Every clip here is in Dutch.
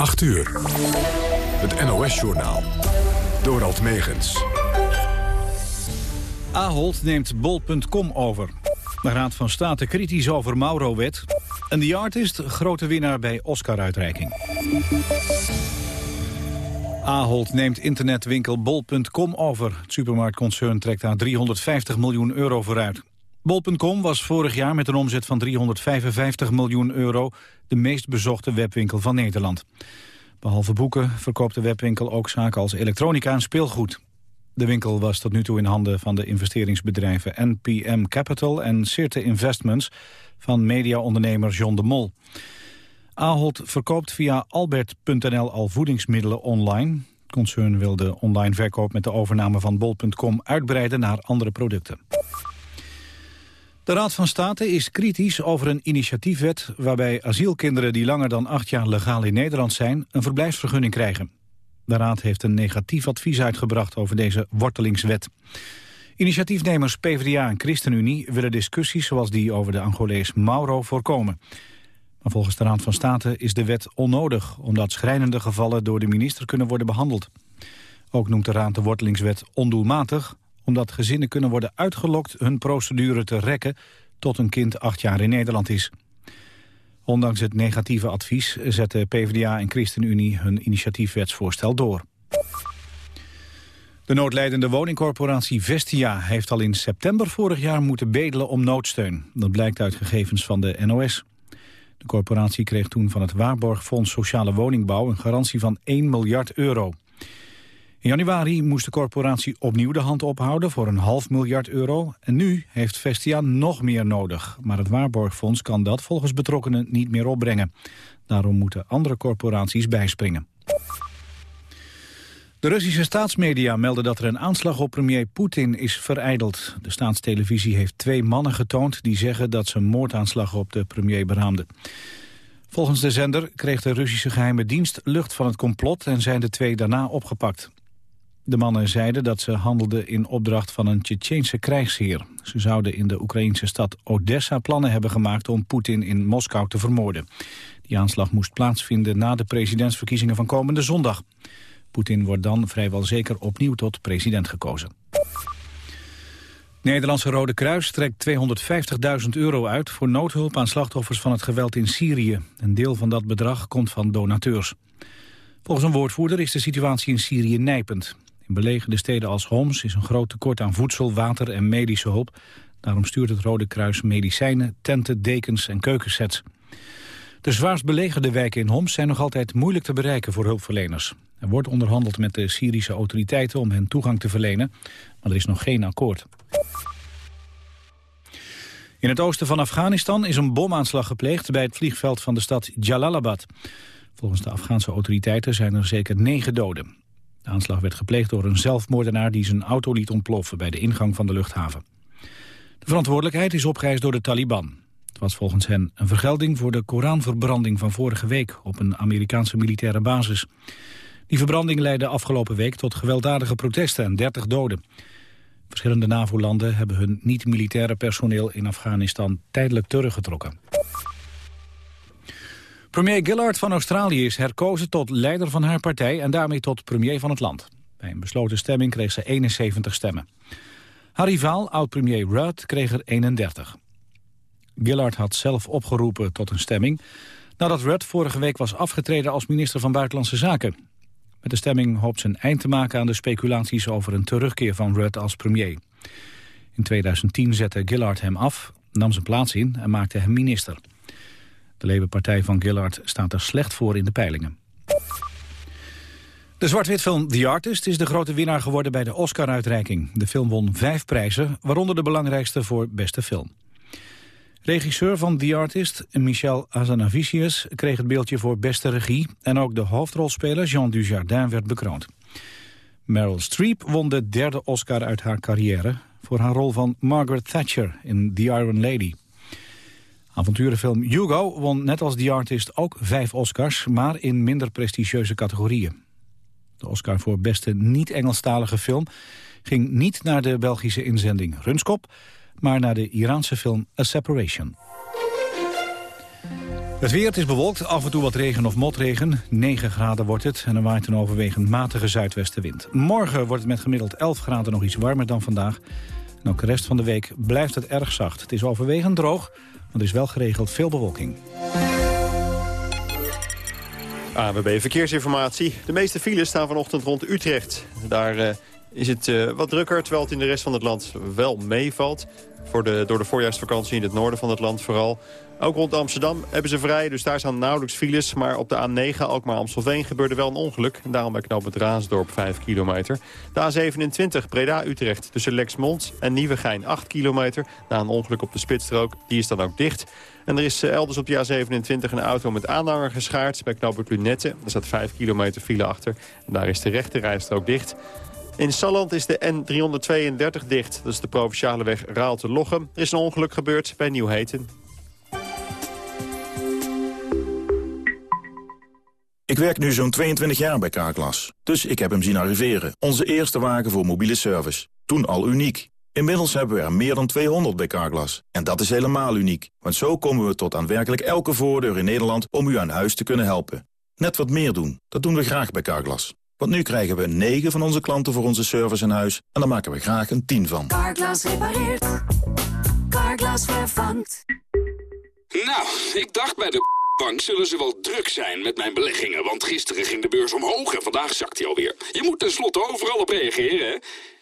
8 uur. Het NOS-journaal. Dorald Megens. Ahold neemt bol.com over. De Raad van State kritisch over Mauro-wet. En The Artist, grote winnaar bij Oscar-uitreiking. Ahold neemt internetwinkel bol.com over. Het supermarktconcern trekt daar 350 miljoen euro vooruit. Bol.com was vorig jaar met een omzet van 355 miljoen euro... de meest bezochte webwinkel van Nederland. Behalve boeken verkoopt de webwinkel ook zaken als elektronica en speelgoed. De winkel was tot nu toe in handen van de investeringsbedrijven NPM Capital en Cirte Investments van mediaondernemer John de Mol. Ahold verkoopt via albert.nl al voedingsmiddelen online. Het concern wil de online verkoop met de overname van bol.com uitbreiden naar andere producten. De Raad van State is kritisch over een initiatiefwet... waarbij asielkinderen die langer dan acht jaar legaal in Nederland zijn... een verblijfsvergunning krijgen. De Raad heeft een negatief advies uitgebracht over deze wortelingswet. Initiatiefnemers PvdA en ChristenUnie willen discussies... zoals die over de Angolees Mauro voorkomen. Maar volgens de Raad van State is de wet onnodig... omdat schrijnende gevallen door de minister kunnen worden behandeld. Ook noemt de Raad de wortelingswet ondoelmatig omdat gezinnen kunnen worden uitgelokt hun procedure te rekken tot een kind acht jaar in Nederland is. Ondanks het negatieve advies zetten PvdA en ChristenUnie hun initiatiefwetsvoorstel door. De noodleidende woningcorporatie Vestia heeft al in september vorig jaar moeten bedelen om noodsteun. Dat blijkt uit gegevens van de NOS. De corporatie kreeg toen van het Waarborgfonds Sociale Woningbouw een garantie van 1 miljard euro. In januari moest de corporatie opnieuw de hand ophouden voor een half miljard euro. En nu heeft Vestia nog meer nodig. Maar het Waarborgfonds kan dat volgens betrokkenen niet meer opbrengen. Daarom moeten andere corporaties bijspringen. De Russische staatsmedia melden dat er een aanslag op premier Poetin is vereideld. De staatstelevisie heeft twee mannen getoond die zeggen dat ze een moordaanslag op de premier beraamden. Volgens de zender kreeg de Russische geheime dienst lucht van het complot en zijn de twee daarna opgepakt. De mannen zeiden dat ze handelden in opdracht van een Tsjetsjeense krijgsheer. Ze zouden in de Oekraïnse stad Odessa plannen hebben gemaakt om Poetin in Moskou te vermoorden. Die aanslag moest plaatsvinden na de presidentsverkiezingen van komende zondag. Poetin wordt dan vrijwel zeker opnieuw tot president gekozen. Nederlandse Rode Kruis trekt 250.000 euro uit voor noodhulp aan slachtoffers van het geweld in Syrië. Een deel van dat bedrag komt van donateurs. Volgens een woordvoerder is de situatie in Syrië nijpend. In belegerde steden als Homs is een groot tekort aan voedsel, water en medische hulp. Daarom stuurt het Rode Kruis medicijnen, tenten, dekens en keukensets. De zwaarst belegerde wijken in Homs zijn nog altijd moeilijk te bereiken voor hulpverleners. Er wordt onderhandeld met de Syrische autoriteiten om hen toegang te verlenen, maar er is nog geen akkoord. In het oosten van Afghanistan is een bomaanslag gepleegd bij het vliegveld van de stad Jalalabad. Volgens de Afghaanse autoriteiten zijn er zeker negen doden. De aanslag werd gepleegd door een zelfmoordenaar die zijn auto liet ontploffen bij de ingang van de luchthaven. De verantwoordelijkheid is opgeëist door de Taliban. Het was volgens hen een vergelding voor de Koranverbranding van vorige week op een Amerikaanse militaire basis. Die verbranding leidde afgelopen week tot gewelddadige protesten en 30 doden. Verschillende NAVO-landen hebben hun niet-militaire personeel in Afghanistan tijdelijk teruggetrokken. Premier Gillard van Australië is herkozen tot leider van haar partij... en daarmee tot premier van het land. Bij een besloten stemming kreeg ze 71 stemmen. Haar rivaal, oud-premier Rudd, kreeg er 31. Gillard had zelf opgeroepen tot een stemming... nadat Rudd vorige week was afgetreden als minister van Buitenlandse Zaken. Met de stemming hoopt ze een eind te maken aan de speculaties... over een terugkeer van Rudd als premier. In 2010 zette Gillard hem af, nam zijn plaats in en maakte hem minister. De Labour-partij van Gillard staat er slecht voor in de peilingen. De zwart-witfilm The Artist is de grote winnaar geworden bij de Oscar-uitreiking. De film won vijf prijzen, waaronder de belangrijkste voor beste film. Regisseur van The Artist, Michel Azanavicius, kreeg het beeldje voor beste regie... en ook de hoofdrolspeler Jean Dujardin werd bekroond. Meryl Streep won de derde Oscar uit haar carrière... voor haar rol van Margaret Thatcher in The Iron Lady. Avonturenfilm Hugo won net als The Artist ook vijf Oscars, maar in minder prestigieuze categorieën. De Oscar voor beste niet-Engelstalige film ging niet naar de Belgische inzending Runskop, maar naar de Iraanse film A Separation. Het weer, is bewolkt, af en toe wat regen of motregen. 9 graden wordt het en er waait een overwegend matige zuidwestenwind. Morgen wordt het met gemiddeld 11 graden nog iets warmer dan vandaag. En ook de rest van de week blijft het erg zacht. Het is overwegend droog, maar er is wel geregeld veel bewolking. AWB Verkeersinformatie. De meeste files staan vanochtend rond Utrecht. Daar uh, is het uh, wat drukker, terwijl het in de rest van het land wel meevalt. Voor de, door de voorjaarsvakantie in het noorden van het land vooral. Ook rond Amsterdam hebben ze vrij, dus daar staan nauwelijks files. Maar op de A9, ook maar Amstelveen, gebeurde wel een ongeluk. En daarom bij knop het Raasdorp 5 kilometer. De A27, Breda-Utrecht, tussen Lexmond en Nieuwegein 8 kilometer. Na een ongeluk op de spitsstrook, die is dan ook dicht. En er is eh, elders op de A27 een auto met aanhanger geschaard bij knooppunt Lunette. Daar staat 5 kilometer file achter. En daar is de rechte rijstrook dicht. In Salland is de N332 dicht. Dat is de provinciale weg Raalte-Lochem. Er is een ongeluk gebeurd bij Nieuwheten. Ik werk nu zo'n 22 jaar bij Carglass, dus ik heb hem zien arriveren. Onze eerste wagen voor mobiele service. Toen al uniek. Inmiddels hebben we er meer dan 200 bij Carglass. En dat is helemaal uniek, want zo komen we tot aan werkelijk elke voordeur in Nederland om u aan huis te kunnen helpen. Net wat meer doen, dat doen we graag bij Carglass. Want nu krijgen we 9 van onze klanten voor onze service in huis en daar maken we graag een 10 van. Carglass repareert. Carglass vervangt. Nou, ik dacht bij de bank zullen ze wel druk zijn met mijn beleggingen. Want gisteren ging de beurs omhoog en vandaag zakt hij alweer. Je moet tenslotte overal op reageren, hè?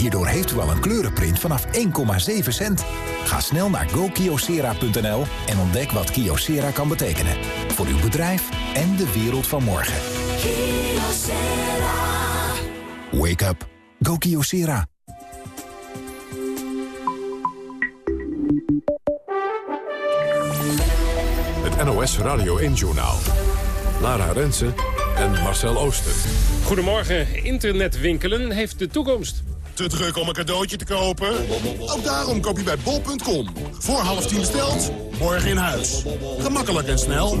Hierdoor heeft u al een kleurenprint vanaf 1,7 cent. Ga snel naar gokiosera.nl en ontdek wat Kiosera kan betekenen. Voor uw bedrijf en de wereld van morgen. Wake up. Go Kyocera. Het NOS Radio 1-journaal. Lara Rensen en Marcel Ooster. Goedemorgen. Internetwinkelen heeft de toekomst. Te druk om een cadeautje te kopen? Ook daarom koop je bij bol.com. Voor half tien besteld, morgen in huis. Gemakkelijk en snel.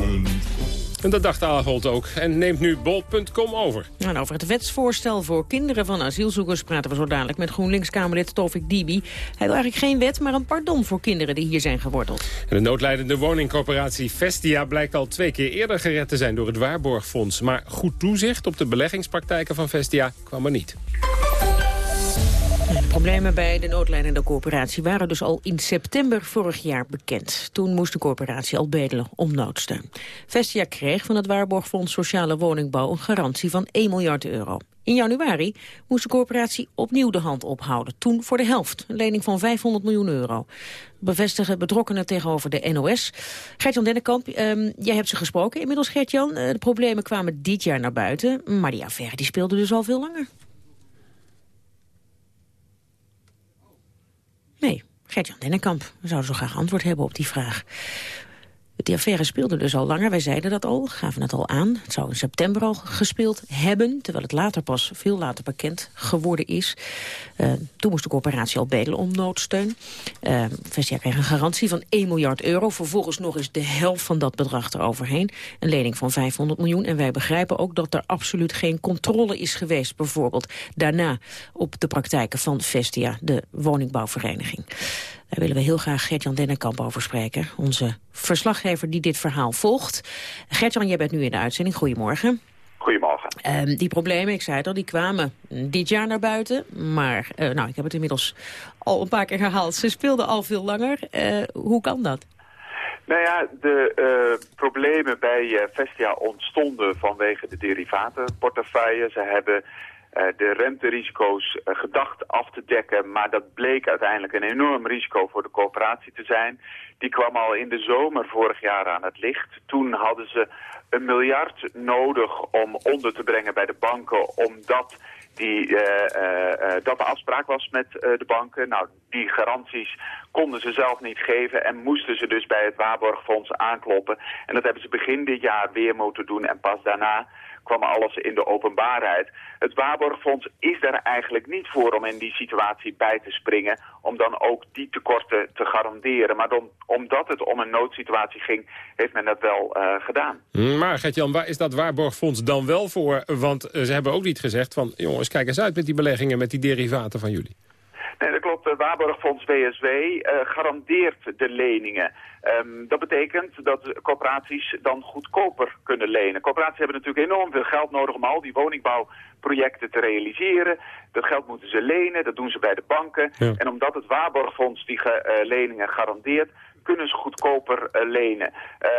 En dat dacht Ahold ook. En neemt nu bol.com over. En over het wetsvoorstel voor kinderen van asielzoekers... praten we zo dadelijk met GroenLinks-Kamerlid Tovik Dibi. Hij wil eigenlijk geen wet, maar een pardon voor kinderen die hier zijn geworteld. En de noodlijdende woningcorporatie Vestia blijkt al twee keer eerder gered te zijn door het Waarborgfonds. Maar goed toezicht op de beleggingspraktijken van Vestia kwam er niet. De problemen bij de noodlijnende corporatie waren dus al in september vorig jaar bekend. Toen moest de corporatie al bedelen om noodsteun. Vestia kreeg van het Waarborgfonds Sociale Woningbouw een garantie van 1 miljard euro. In januari moest de corporatie opnieuw de hand ophouden. Toen voor de helft, een lening van 500 miljoen euro. Bevestigen betrokkenen tegenover de NOS. Gert-Jan Dennekamp, um, jij hebt ze gesproken inmiddels, Gert-Jan. Uh, de problemen kwamen dit jaar naar buiten. Maar die affaire die speelde dus al veel langer. Nee, Gert-Jan Dennekamp. Zouden zo graag antwoord hebben op die vraag. Die affaire speelde dus al langer. Wij zeiden dat al, gaven het al aan. Het zou in september al gespeeld hebben... terwijl het later pas veel later bekend geworden is. Uh, toen moest de corporatie al bedelen om noodsteun. Uh, Vestia kreeg een garantie van 1 miljard euro. Vervolgens nog eens de helft van dat bedrag eroverheen. Een lening van 500 miljoen. En wij begrijpen ook dat er absoluut geen controle is geweest... bijvoorbeeld daarna op de praktijken van Vestia, de woningbouwvereniging. Daar willen we heel graag Gert-Jan Dennekamp over spreken. Onze verslaggever die dit verhaal volgt. Gert-Jan, jij bent nu in de uitzending. Goedemorgen. Goedemorgen. Um, die problemen, ik zei het al, die kwamen dit jaar naar buiten. Maar, uh, nou, ik heb het inmiddels al een paar keer herhaald. Ze speelden al veel langer. Uh, hoe kan dat? Nou ja, de uh, problemen bij Vestia ontstonden vanwege de derivatenportefeuille. Ze hebben de renterisico's gedacht af te dekken. Maar dat bleek uiteindelijk een enorm risico voor de coöperatie te zijn. Die kwam al in de zomer vorig jaar aan het licht. Toen hadden ze een miljard nodig om onder te brengen bij de banken... omdat die, uh, dat de afspraak was met de banken. Nou, die garanties konden ze zelf niet geven en moesten ze dus bij het Waarborgfonds aankloppen. En dat hebben ze begin dit jaar weer moeten doen en pas daarna kwam alles in de openbaarheid. Het Waarborgfonds is daar eigenlijk niet voor om in die situatie bij te springen... om dan ook die tekorten te garanderen. Maar dan, omdat het om een noodsituatie ging, heeft men dat wel uh, gedaan. Maar Gert-Jan, waar is dat Waarborgfonds dan wel voor? Want ze hebben ook niet gezegd van... jongens, kijk eens uit met die beleggingen, met die derivaten van jullie. Nee, dat klopt. Het Waarborgfonds BSW uh, garandeert de leningen. Um, dat betekent dat corporaties dan goedkoper kunnen lenen. Corporaties hebben natuurlijk enorm veel geld nodig om al die woningbouwprojecten te realiseren. Dat geld moeten ze lenen, dat doen ze bij de banken. Ja. En omdat het Waarborgfonds die uh, leningen garandeert kunnen ze goedkoper uh, lenen.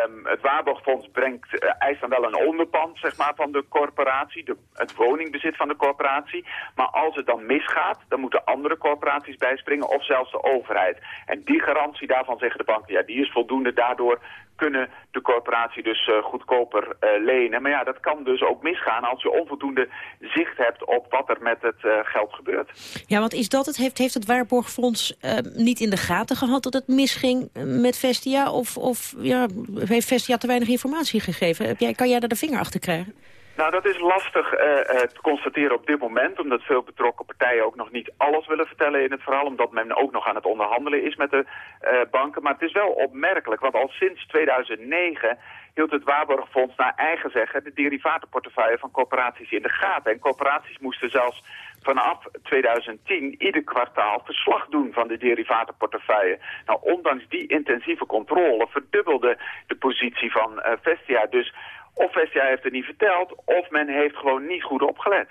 Um, het Waarborgfonds brengt, uh, eist dan wel een onderpand zeg maar, van de corporatie, de, het woningbezit van de corporatie. Maar als het dan misgaat, dan moeten andere corporaties bijspringen of zelfs de overheid. En die garantie daarvan zeggen de banken, ja, die is voldoende. Daardoor kunnen de corporatie dus uh, goedkoper lenen. Maar ja, dat kan dus ook misgaan als je onvoldoende zicht hebt op wat er met het geld gebeurt. Ja, want is dat het? Heeft, heeft het Waarborgfonds niet in de gaten gehad dat het misging met Vestia? Of, of ja, heeft Vestia te weinig informatie gegeven? Heb jij, kan jij daar de vinger achter krijgen? Nou, dat is lastig uh, uh, te constateren op dit moment, omdat veel betrokken partijen ook nog niet alles willen vertellen in het verhaal, omdat men ook nog aan het onderhandelen is met de uh, banken. Maar het is wel opmerkelijk, want al sinds 2009 hield het Waarborgfonds naar eigen zeggen de derivatenportefeuille van corporaties in de gaten. En corporaties moesten zelfs vanaf 2010 ieder kwartaal verslag doen van de derivatenportefeuille. Nou, ondanks die intensieve controle verdubbelde de positie van Vestia. Dus of Vestia heeft het niet verteld, of men heeft gewoon niet goed opgelet.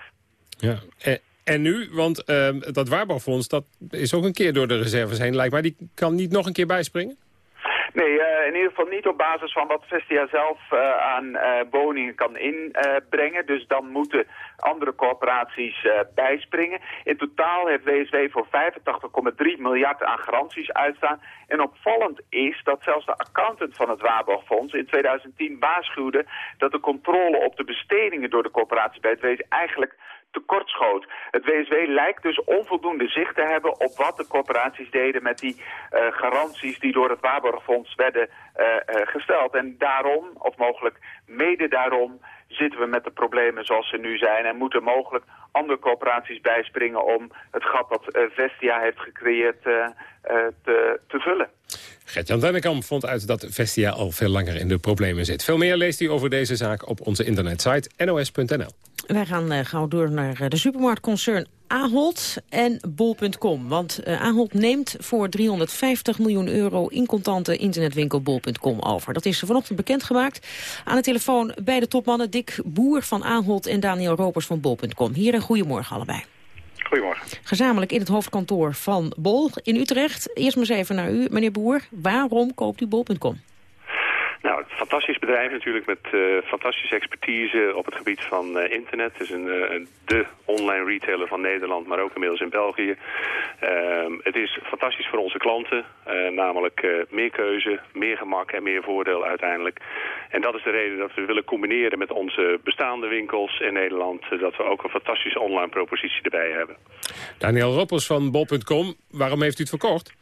Ja, en, en nu, want uh, dat Waarbouwfonds, dat is ook een keer door de reserves heen, lijkt maar. Die kan niet nog een keer bijspringen? Nee, uh, in ieder geval niet op basis van wat Vestia zelf uh, aan uh, woningen kan inbrengen. dus dan moeten andere corporaties bijspringen. In totaal heeft WSW voor 85,3 miljard aan garanties uitstaan. En opvallend is dat zelfs de accountant van het Waarborgfonds in 2010 waarschuwde dat de controle op de bestedingen door de corporatie bij het wezen eigenlijk tekortschoot. Het WSW lijkt dus onvoldoende zicht te hebben op wat de corporaties deden met die uh, garanties die door het Waarborgfonds werden uh, uh, gesteld. En daarom, of mogelijk mede daarom, zitten we met de problemen zoals ze nu zijn en moeten mogelijk andere corporaties bijspringen om het gat dat Vestia heeft gecreëerd te, te vullen. Gert-Jan Dennekamp vond uit dat Vestia al veel langer in de problemen zit. Veel meer leest u over deze zaak op onze internetsite nos.nl. Wij gaan uh, gauw door naar de supermarktconcern Ahold en Bol.com. Want uh, Ahold neemt voor 350 miljoen euro in contante internetwinkel Bol.com over. Dat is vanochtend bekendgemaakt. Aan de telefoon bij de topmannen Dick Boer van Ahold en Daniel Ropers van Bol.com. Hier en goedemorgen allebei. Goedemorgen. Gezamenlijk in het hoofdkantoor van Bol in Utrecht. Eerst maar eens even naar u, meneer Boer. Waarom koopt u Bol.com? Nou, een fantastisch bedrijf natuurlijk met uh, fantastische expertise op het gebied van uh, internet. Het is een, uh, de online retailer van Nederland, maar ook inmiddels in België. Ehm, het is fantastisch voor onze klanten, namelijk meer keuze, meer gemak en meer voordeel uiteindelijk. En dat is de reden dat we willen combineren met onze bestaande winkels in Nederland, dat we ook een fantastische online propositie erbij hebben. Daniel Roppels van bol.com, waarom heeft u het verkocht?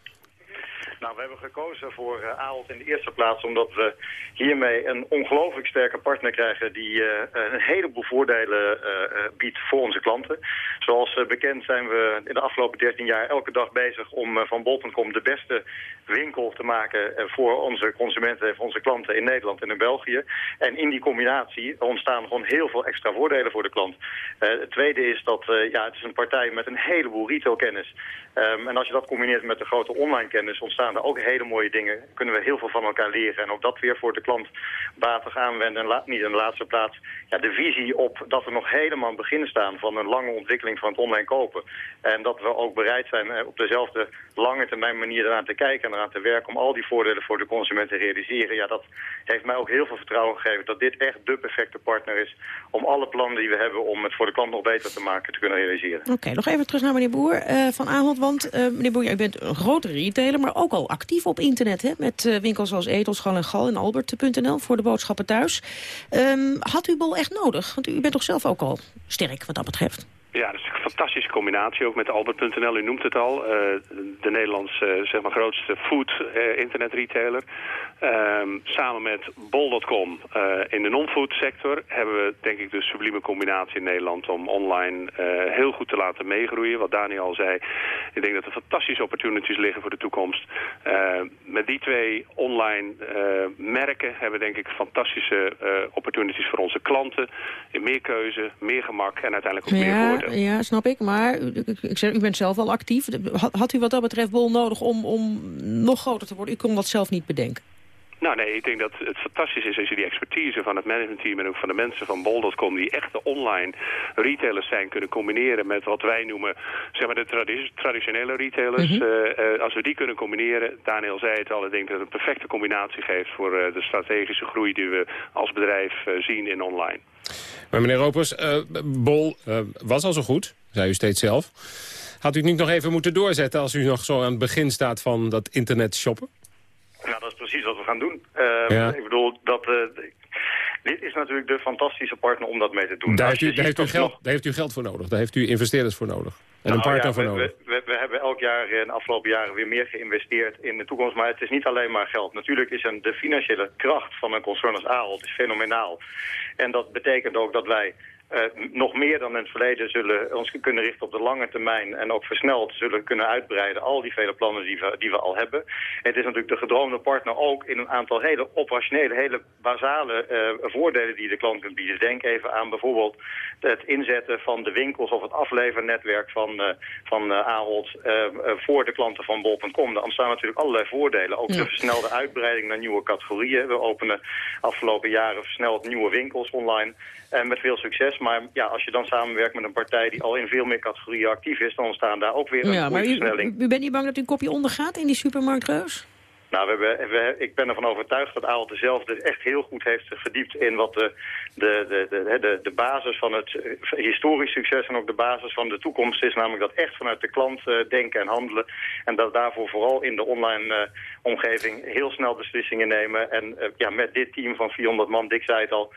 Nou, we hebben gekozen voor uh, Ahold in de eerste plaats omdat we hiermee een ongelooflijk sterke partner krijgen die uh, een heleboel voordelen uh, biedt voor onze klanten. Zoals bekend zijn we in de afgelopen 13 jaar elke dag bezig om van Bol.com de beste winkel te maken voor onze consumenten en voor onze klanten in Nederland en in België. En in die combinatie ontstaan gewoon heel veel extra voordelen voor de klant. het tweede is dat ja, het is een partij met een heleboel retailkennis. Um, en als je dat combineert met de grote online kennis ontstaan ook hele mooie dingen. Kunnen we heel veel van elkaar leren en ook dat weer voor de klant batig aanwenden. En niet in de laatste plaats ja, de visie op dat we nog helemaal aan het begin staan van een lange ontwikkeling van het online kopen. En dat we ook bereid zijn eh, op dezelfde lange termijn manier eraan te kijken en eraan te werken om al die voordelen voor de consument te realiseren. Ja, dat heeft mij ook heel veel vertrouwen gegeven dat dit echt de perfecte partner is om alle plannen die we hebben om het voor de klant nog beter te maken te kunnen realiseren. Oké, nog even terug naar meneer Boer eh, van Ahold. Want uh, meneer Boer, u bent een grote retailer, maar ook al actief op internet. Hè, met uh, winkels als Etels, Gal en Gal en Albert.nl voor de boodschappen thuis. Um, had u Bol echt nodig? Want u bent toch zelf ook al sterk wat dat betreft? Ja, dat is een fantastische combinatie, ook met Albert.nl, u noemt het al. Uh, de Nederlandse uh, zeg maar, grootste food uh, internet retailer. Ehm, samen met bol.com in de non-food sector hebben we denk ik de sublieme combinatie in Nederland om online heel goed te laten meegroeien. Wat Daniel al zei, ik denk dat er fantastische opportunities liggen voor de toekomst. met die twee online merken hebben we denk ik fantastische opportunities voor onze klanten. In meer keuze, meer gemak en uiteindelijk ook meer woorden. Ja, snap ik. Maar ik zeg, u bent zelf wel actief. Had u wat dat betreft Bol nodig om, om nog groter te worden? U kon dat zelf niet bedenken. Nou nee, ik denk dat het fantastisch is als je die expertise van het managementteam en ook van de mensen van bol.com die echte online retailers zijn kunnen combineren met wat wij noemen zeg maar de tradi traditionele retailers. Mm -hmm. uh, als we die kunnen combineren, Daniel zei het al, ik denk dat het een perfecte combinatie geeft voor uh, de strategische groei die we als bedrijf zien in online. Maar meneer Ropers, Bol was al zo goed, zei u steeds zelf. Had u het niet nog even moeten doorzetten als u nog zo aan het begin staat van dat internet shoppen? Ja, dat is precies wat we gaan doen. Uh, ja. Ik bedoel, dat, dit is natuurlijk de fantastische partner om dat mee te doen. Daar, heeft u, daar heeft, u geld, nog... daar heeft u geld voor nodig. Daar heeft u investeerders voor nodig. En nou, een partner ja, voor nodig. We, we, we, hebben elk jaar in de afgelopen jaren weer meer geïnvesteerd in de toekomst. Maar het is niet alleen maar geld. Natuurlijk is een, de financiële kracht van een concern als Ahold is fenomenaal. En dat betekent ook dat wij uh, nog meer dan in het verleden zullen ons kunnen richten op de lange termijn en ook versneld zullen kunnen uitbreiden al die vele plannen die we, die we al hebben. Het is natuurlijk de gedroomde partner ook in een aantal hele operationele, hele basale uh, voordelen die de klant kunt bieden. Denk even aan bijvoorbeeld het inzetten van de winkels of het aflevernetwerk van, uh, van Ahold voor de klanten van bol.com. Daar ontstaan natuurlijk allerlei voordelen. Ook ja. de versnelde uitbreiding naar nieuwe categorieën. We openen afgelopen jaren versneld nieuwe winkels online. En met veel succes. Maar ja, als je dan samenwerkt met een partij die al in veel meer categorieën actief is... dan ontstaan daar ook weer een ja, maar u, bent niet bang dat u een kopje ondergaat in die supermarktreus? Nou, we hebben, we, ik ben ervan overtuigd dat Ahold dezelfde echt heel goed heeft verdiept in wat de, de, de, de, de, de basis van het historisch succes en ook de basis van de toekomst is. Namelijk dat echt vanuit de klant uh, denken en handelen. En dat daarvoor vooral in de online uh, omgeving heel snel beslissingen nemen. En uh, ja, met dit team van 400 man, Dick zei het al,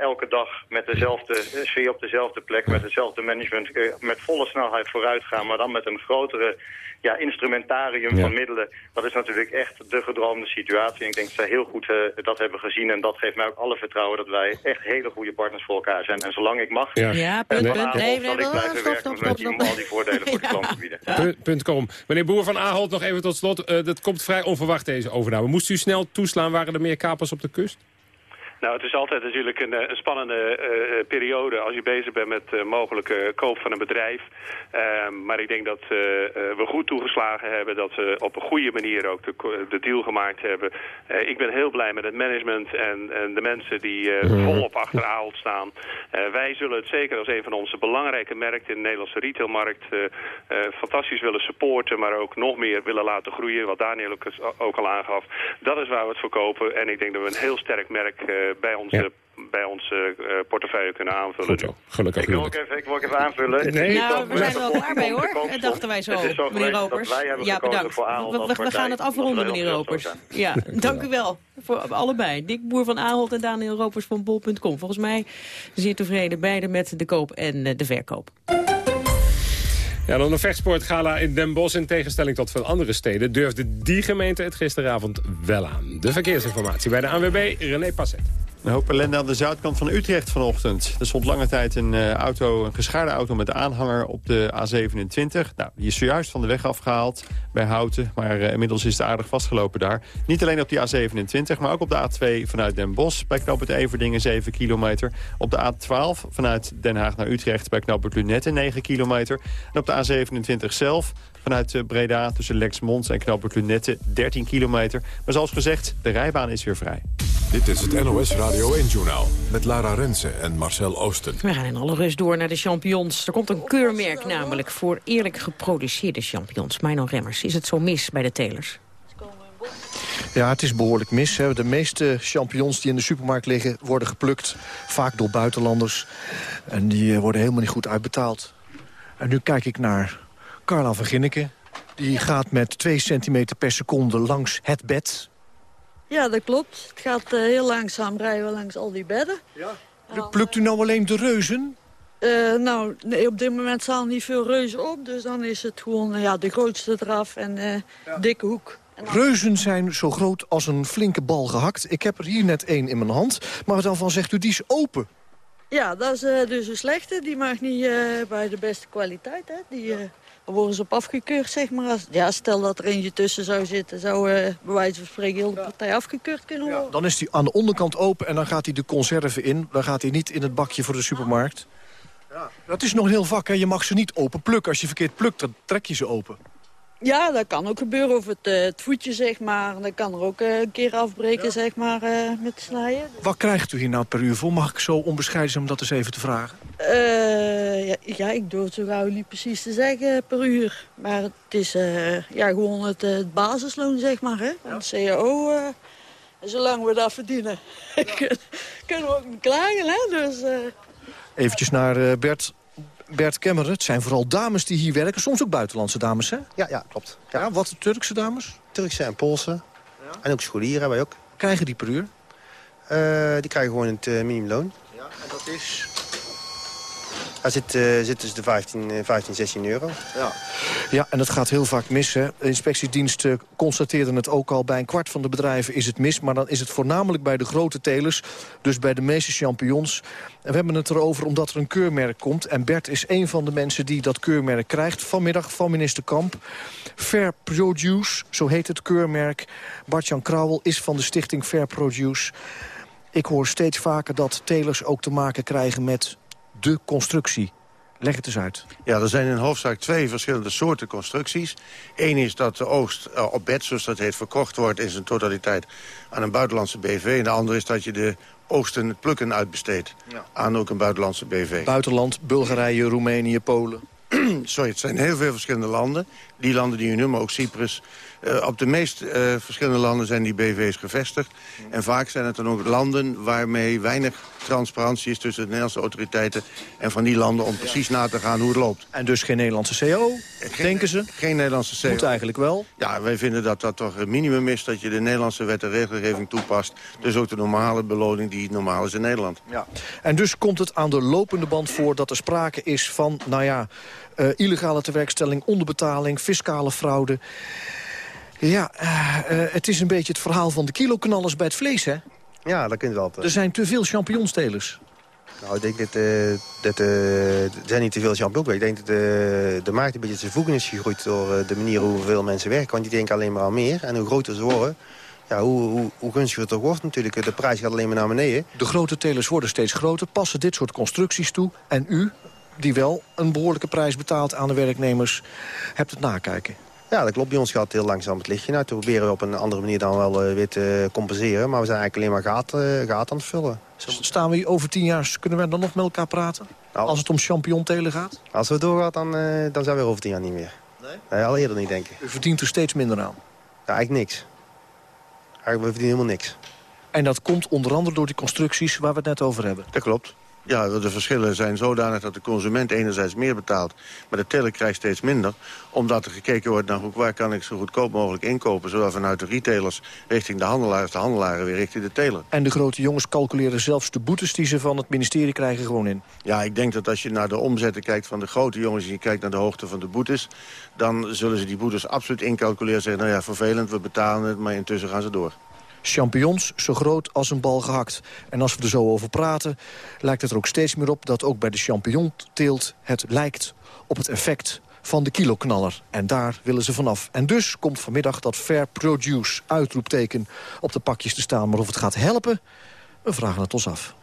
elke dag met dezelfde sfeer op dezelfde plek, met hetzelfde management, met volle snelheid vooruit gaan, maar dan met een grotere ja, instrumentarium ja. van middelen. Dat is natuurlijk echt de gedroomde situatie. En ik denk dat zij heel goed uh, dat hebben gezien en dat geeft mij ook alle vertrouwen dat wij echt hele goede partners voor elkaar zijn. En zolang ik mag, ja, ja punt, punt, nee, nee, zal ik blijven stop, werken stop, stop, om al die voordelen voor de klant te bieden. Punt, punt com. Meneer Boer van Ahold, nog even tot slot. dat komt vrij onverwacht deze overname. Moest u snel toeslaan? Waren er meer kapers op de kust? Nou, het is altijd natuurlijk een, een spannende uh, periode als je bezig bent met uh, mogelijke koop van een bedrijf. Uh, maar ik denk dat we goed toegeslagen hebben, dat we op een goede manier ook de, de deal gemaakt hebben. ik ben heel blij met het management en, en de mensen die volop achter Ahold staan. wij zullen het zeker als een van onze belangrijke merken in de Nederlandse retailmarkt fantastisch willen supporten, maar ook nog meer willen laten groeien, wat Daniel ook, ook al aangaf. Dat is waar we het verkopen en ik denk dat we een heel sterk merk bij onze, ja. bij onze uh, portefeuille kunnen aanvullen. Goed zo, gelukkig. Ik wil ook even, ik wil ook even aanvullen. Nee, nou, we zijn er wel klaar bij hoor, dachten wij zo, zo meneer Ropers. ja, bedankt. we, we, we gaan het afronden, meneer Ropers. Ja, dank u wel. Voor allebei. Dick Boer van Ahold en Daniel Ropers van Bol.com. Volgens mij zeer tevreden beide met de koop en de verkoop. Ja, dan een vechtsportgala in Den Bosch. In tegenstelling tot veel andere steden durfde die gemeente het gisteravond wel aan. De verkeersinformatie bij de ANWB, René Passet. Een hoop ellende aan de zuidkant van Utrecht vanochtend. Er stond lange tijd een, uh, auto, een geschaarde auto met aanhanger op de A27. Nou, die is zojuist van de weg afgehaald bij Houten. Maar uh, inmiddels is het aardig vastgelopen daar. Niet alleen op die A27, maar ook op de A2 vanuit Den Bosch. Bij knooppunt Everdingen 7 kilometer. Op de A12 vanuit Den Haag naar Utrecht bij knooppunt Lunette 9 kilometer. En op de A27 zelf vanuit Breda tussen Lexmond en knooppunt Lunette 13 kilometer. Maar zoals gezegd, de rijbaan is weer vrij. Dit is het NOS Radio 1-journaal met Lara Rensen en Marcel Oosten. We gaan in alle rust door naar de champions. Er komt een keurmerk namelijk voor eerlijk geproduceerde champions. Mino Remmers, is het zo mis bij de telers? Ja, het is behoorlijk mis. Hè. De meeste champignons die in de supermarkt liggen worden geplukt. Vaak door buitenlanders. En die eh, worden helemaal niet goed uitbetaald. En nu kijk ik naar Carla van Ginneken. Die gaat met 2 centimeter per seconde langs het bed. Ja, dat klopt. Het gaat uh, heel langzaam rijden langs al die bedden. Ja. Plukt u nou alleen de reuzen? Uh, nou, nee, op dit moment staan niet veel reuzen op. Dus dan is het gewoon ja, de grootste eraf en uh, ja. dikke hoek. Reuzen zijn zo groot als een flinke bal gehakt. Ik heb er hier net één in mijn hand. Maar dan van zegt u, die is open. Ja, dat is uh, dus een slechte. Die mag niet bij de beste kwaliteit. Hè. Die, daar worden ze op afgekeurd, zeg maar. Als, ja, stel dat er eentje tussen zou zitten... zou bij wijze van spreken heel de partij afgekeurd kunnen worden. Ja, dan is die aan de onderkant open en dan gaat hij de conserve in. Dan gaat hij niet in het bakje voor de supermarkt. Ja. Dat is nog een heel vak, hè. Je mag ze niet open plukken. Als je verkeerd plukt, dan trek je ze open. Ja, dat kan ook gebeuren. Of het, uh, het voetje, zeg maar. Dat kan er ook uh, een keer afbreken, ja. zeg maar, uh, met snijden. Wat krijgt u hier nou per uur voor? Mag ik zo onbescheiden zijn om dat eens even te vragen? Ja, ja, ik durf het zo gauw niet precies te zeggen per uur. Maar het is ja, gewoon het, het, basisloon, zeg maar. Hè? Want ja. CAO, zolang we dat verdienen, ja. kunnen we ook niet klagen. Hè? Dus, Eventjes naar Bert. Bert Kemmeren, het zijn vooral dames die hier werken. Soms ook buitenlandse dames, hè? Ja, ja klopt. Ja. ja wat Turkse dames? Turkse en Poolse. Ja. En ook scholieren hebben wij ook. Krijgen die per uur? Uh, die krijgen gewoon het uh, minimumloon. Ja, en dat is? Daar zit, uh, zit tussen de 15, 15, 16 euro. Ja. ja, en dat gaat heel vaak mis. Hè? De inspectiediensten constateerden het ook al. Bij een kwart van de bedrijven is het mis. Maar dan is het voornamelijk bij de grote telers. Dus bij de meeste champignons. En we hebben het erover omdat er een keurmerk komt. En Bert is een van de mensen die dat keurmerk krijgt. Vanmiddag van minister Kamp. Fair Produce, zo heet het keurmerk. Bart-Jan Krauwel is van de stichting Fair Produce. Ik hoor steeds vaker dat telers ook te maken krijgen met de constructie. Leg het eens uit. Ja, er zijn in hoofdzaak twee verschillende soorten constructies. Eén is dat de oogst uh, op bed, zoals dat heet, verkocht wordt... in zijn totaliteit aan een buitenlandse BV. En de andere is dat je de oogsten, het plukken uitbesteedt ja. aan ook een buitenlandse BV. Buitenland, Bulgarije, Roemenië, Polen. Sorry, het zijn heel veel verschillende landen. Die landen die u noemt, ook Cyprus. Uh, op de meest uh, verschillende landen zijn die BV's gevestigd. En vaak zijn het dan ook landen waarmee weinig transparantie is... tussen de Nederlandse autoriteiten en van die landen... om precies na te gaan hoe het loopt. En dus geen Nederlandse CO, geen, denken ze? Geen Nederlandse CO. Moet eigenlijk wel? Ja, wij vinden dat dat toch een minimum is... dat je de Nederlandse wet en regelgeving toepast. Dus ook de normale beloning die normaal is in Nederland. Ja. En dus komt het aan de lopende band voor dat er sprake is van... nou ja, uh, illegale tewerkstelling, onderbetaling, fiscale fraude... Ja, uh, uh, het is een beetje het verhaal van de kiloknallers bij het vlees, hè? Ja, dat kunt wel. Er zijn te veel champignonstelers. Nou, ik denk dat, uh, dat er zijn niet te veel champignons. Ik denk dat de markt een beetje te voegen is gegroeid... door de manier hoe veel mensen werken. Want die denken alleen maar aan meer. En hoe groter ze worden, ja, hoe, hoe, hoe gunstiger het toch wordt natuurlijk. De prijs gaat alleen maar naar beneden. De grote telers worden steeds groter, passen dit soort constructies toe. En u, die wel een behoorlijke prijs betaalt aan de werknemers, hebt het nakijken. Ja, dat klopt. Bij ons gaat heel langzaam het lichtje uit. We proberen op een andere manier dan wel uh, weer te compenseren. Maar we zijn eigenlijk alleen maar gaten, uh, gaten aan het vullen. Staan we over tien jaar, kunnen we dan nog met elkaar praten? Nou, als het om champignontelen gaat? Als het doorgaat, dan, uh, dan zijn we over tien jaar niet meer. Nee? nee? al eerder niet, denk ik. U verdient er steeds minder aan? Ja, eigenlijk niks. Eigenlijk, we verdienen helemaal niks. En dat komt onder andere door die constructies waar we het net over hebben? Dat klopt. Ja, de verschillen zijn zodanig dat de consument enerzijds meer betaalt... maar de teler krijgt steeds minder. Omdat er gekeken wordt naar hoe, waar kan ik zo goedkoop mogelijk inkopen... zowel vanuit de retailers richting de handelaars... de handelaren weer richting de teler. En de grote jongens calculeren zelfs de boetes die ze van het ministerie krijgen gewoon in? Ja, ik denk dat als je naar de omzetten kijkt van de grote jongens... en je kijkt naar de hoogte van de boetes... dan zullen ze die boetes absoluut incalculeren. Zeggen, nou ja, vervelend, we betalen het, maar intussen gaan ze door champignons zo groot als een bal gehakt. En als we er zo over praten, lijkt het er ook steeds meer op... dat ook bij de champignonteelt het lijkt op het effect van de kiloknaller. En daar willen ze vanaf. En dus komt vanmiddag dat Fair Produce uitroepteken op de pakjes te staan. Maar of het gaat helpen, we vragen het ons af.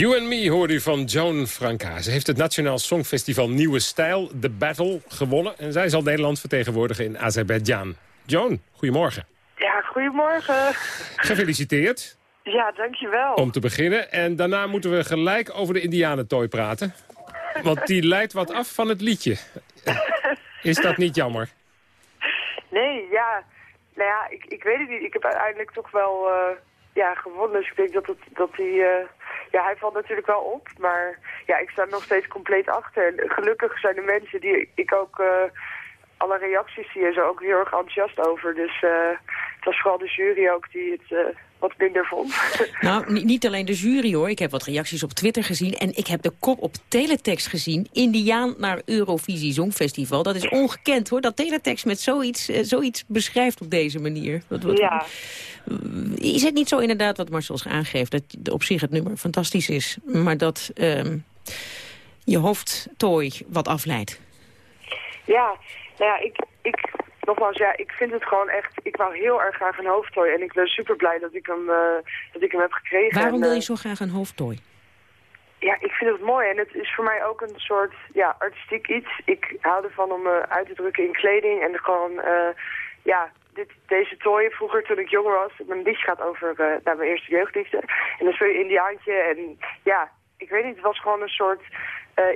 You and Me hoorde u van Joan Franka. Ze heeft het Nationaal Songfestival Nieuwe Stijl, The Battle, gewonnen. En zij zal Nederland vertegenwoordigen in Azerbeidzjan. Joan, goedemorgen. Ja, goedemorgen. Gefeliciteerd. Ja, dankjewel. Om te beginnen. En daarna moeten we gelijk over de Indianentooi praten. Want die leidt wat af van het liedje. Is dat niet jammer? Nee, ja. Nou ja, ik, ik weet het niet. Ik heb uiteindelijk toch wel uh, ja, gewonnen. Dus ik denk dat, het, dat hij... Uh, ja, hij valt natuurlijk wel op. Maar ja, ik sta nog steeds compleet achter. En gelukkig zijn de mensen die ik ook... Uh, alle reacties zie je zo ook heel erg enthousiast over. Dus het was vooral de jury ook die het wat minder vond. Nou, niet alleen de jury hoor. Ik heb wat reacties op Twitter gezien. En ik heb de kop op teletext gezien. Indiaan naar Eurovisie Songfestival. Dat is ongekend hoor. Dat teletext met zoiets, uh, zoiets beschrijft op deze manier. Wat, wat, ja. Is het niet zo inderdaad wat Marcel aangeeft. Dat op zich het nummer fantastisch is. Maar dat uh, je hoofdtooi wat afleidt. Ja, nou ja, ik, ik nogmaals, ja, ik vind het gewoon echt... Ik wou heel erg graag een hoofdtooi. En ik ben super blij dat ik hem, uh, dat ik hem heb gekregen. Waarom wil je uh, zo graag een hoofdtooi? Ja, ik vind het mooi. En het is voor mij ook een soort ja, artistiek iets. Ik hou ervan om me uit te drukken in kleding. En gewoon, uh, ja, dit, deze tooi vroeger toen ik jonger was. Mijn liedje gaat over naar mijn eerste jeugdliefde. En dan speel je Indiaantje. En ja, ik weet niet, het was gewoon een soort...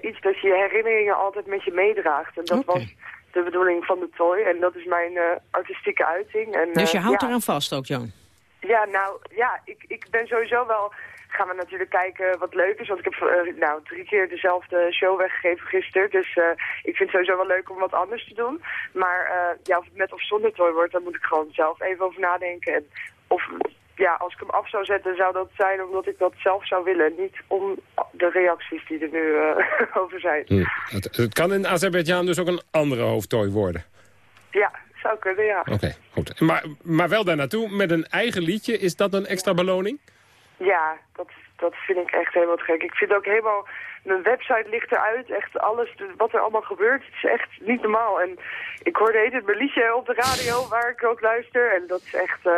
iets dat je herinneringen altijd met je meedraagt. En dat okay. was de bedoeling van de tooi. En dat is mijn uh, artistieke uiting. En, dus je uh, houdt ja. eraan vast ook, Joan? Ja, nou, ja, ik, ik ben sowieso wel... Gaan we natuurlijk kijken wat leuk is. Want ik heb uh, nou, drie keer dezelfde show weggegeven gisteren. Dus ik vind het sowieso wel leuk om wat anders te doen. Maar ja, of het met of zonder tooi wordt, daar moet ik gewoon zelf even over nadenken. En of ja, als ik hem af zou zetten, zou dat zijn omdat ik dat zelf zou willen. Niet om de reacties die er nu uh, over zijn. Hm. Het, het, kan in Azerbeidzjan dus ook een andere hoofdtooi worden? Ja, zou kunnen, ja. Oké, okay, goed. Maar, maar wel daar naartoe met een eigen liedje. Is dat een extra beloning? Ja, dat, dat vind ik echt helemaal gek. Ik vind ook helemaal... Mijn website ligt eruit. Echt alles wat er allemaal gebeurt. Het is echt niet normaal. En ik hoorde het mijn liedje op de radio waar ik ook luister. En dat is echt... Uh,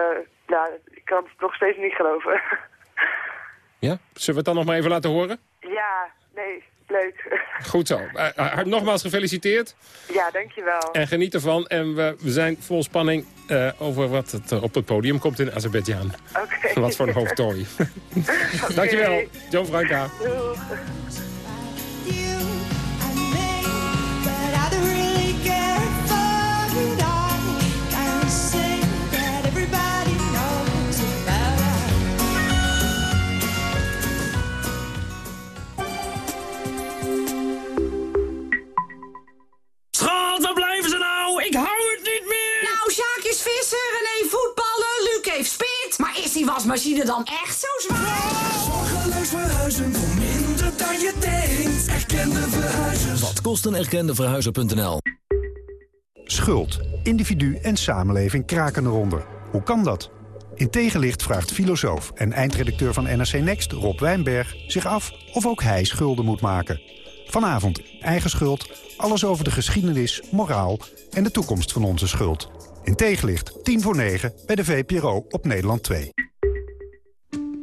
nou, kan het nog steeds niet geloven. Ja? Zullen we het dan nog maar even laten horen? Ja, nee, leuk. Goed zo. Uh, nogmaals gefeliciteerd. Ja, dankjewel. En geniet ervan. En we, we zijn vol spanning uh, over wat het uh, op het podium komt in Azerbeidzjan. Oké. Okay. Wat voor een hoofdtooi. okay. Dankjewel, John Franka. Doeg. Die wasmachine dan echt zo zwaar? Zorgeloos verhuizen voor minder dan je denkt. Erkende verhuizers. Wat kost een erkende verhuizer.nl? Schuld, individu en samenleving kraken eronder. Hoe kan dat? In tegenlicht vraagt filosoof en eindredacteur van NRC Next, Rob Wijnberg... zich af of ook hij schulden moet maken. Vanavond eigen schuld, alles over de geschiedenis, moraal... en de toekomst van onze schuld. In tegenlicht, 10 voor 9, bij de VPRO op Nederland 2.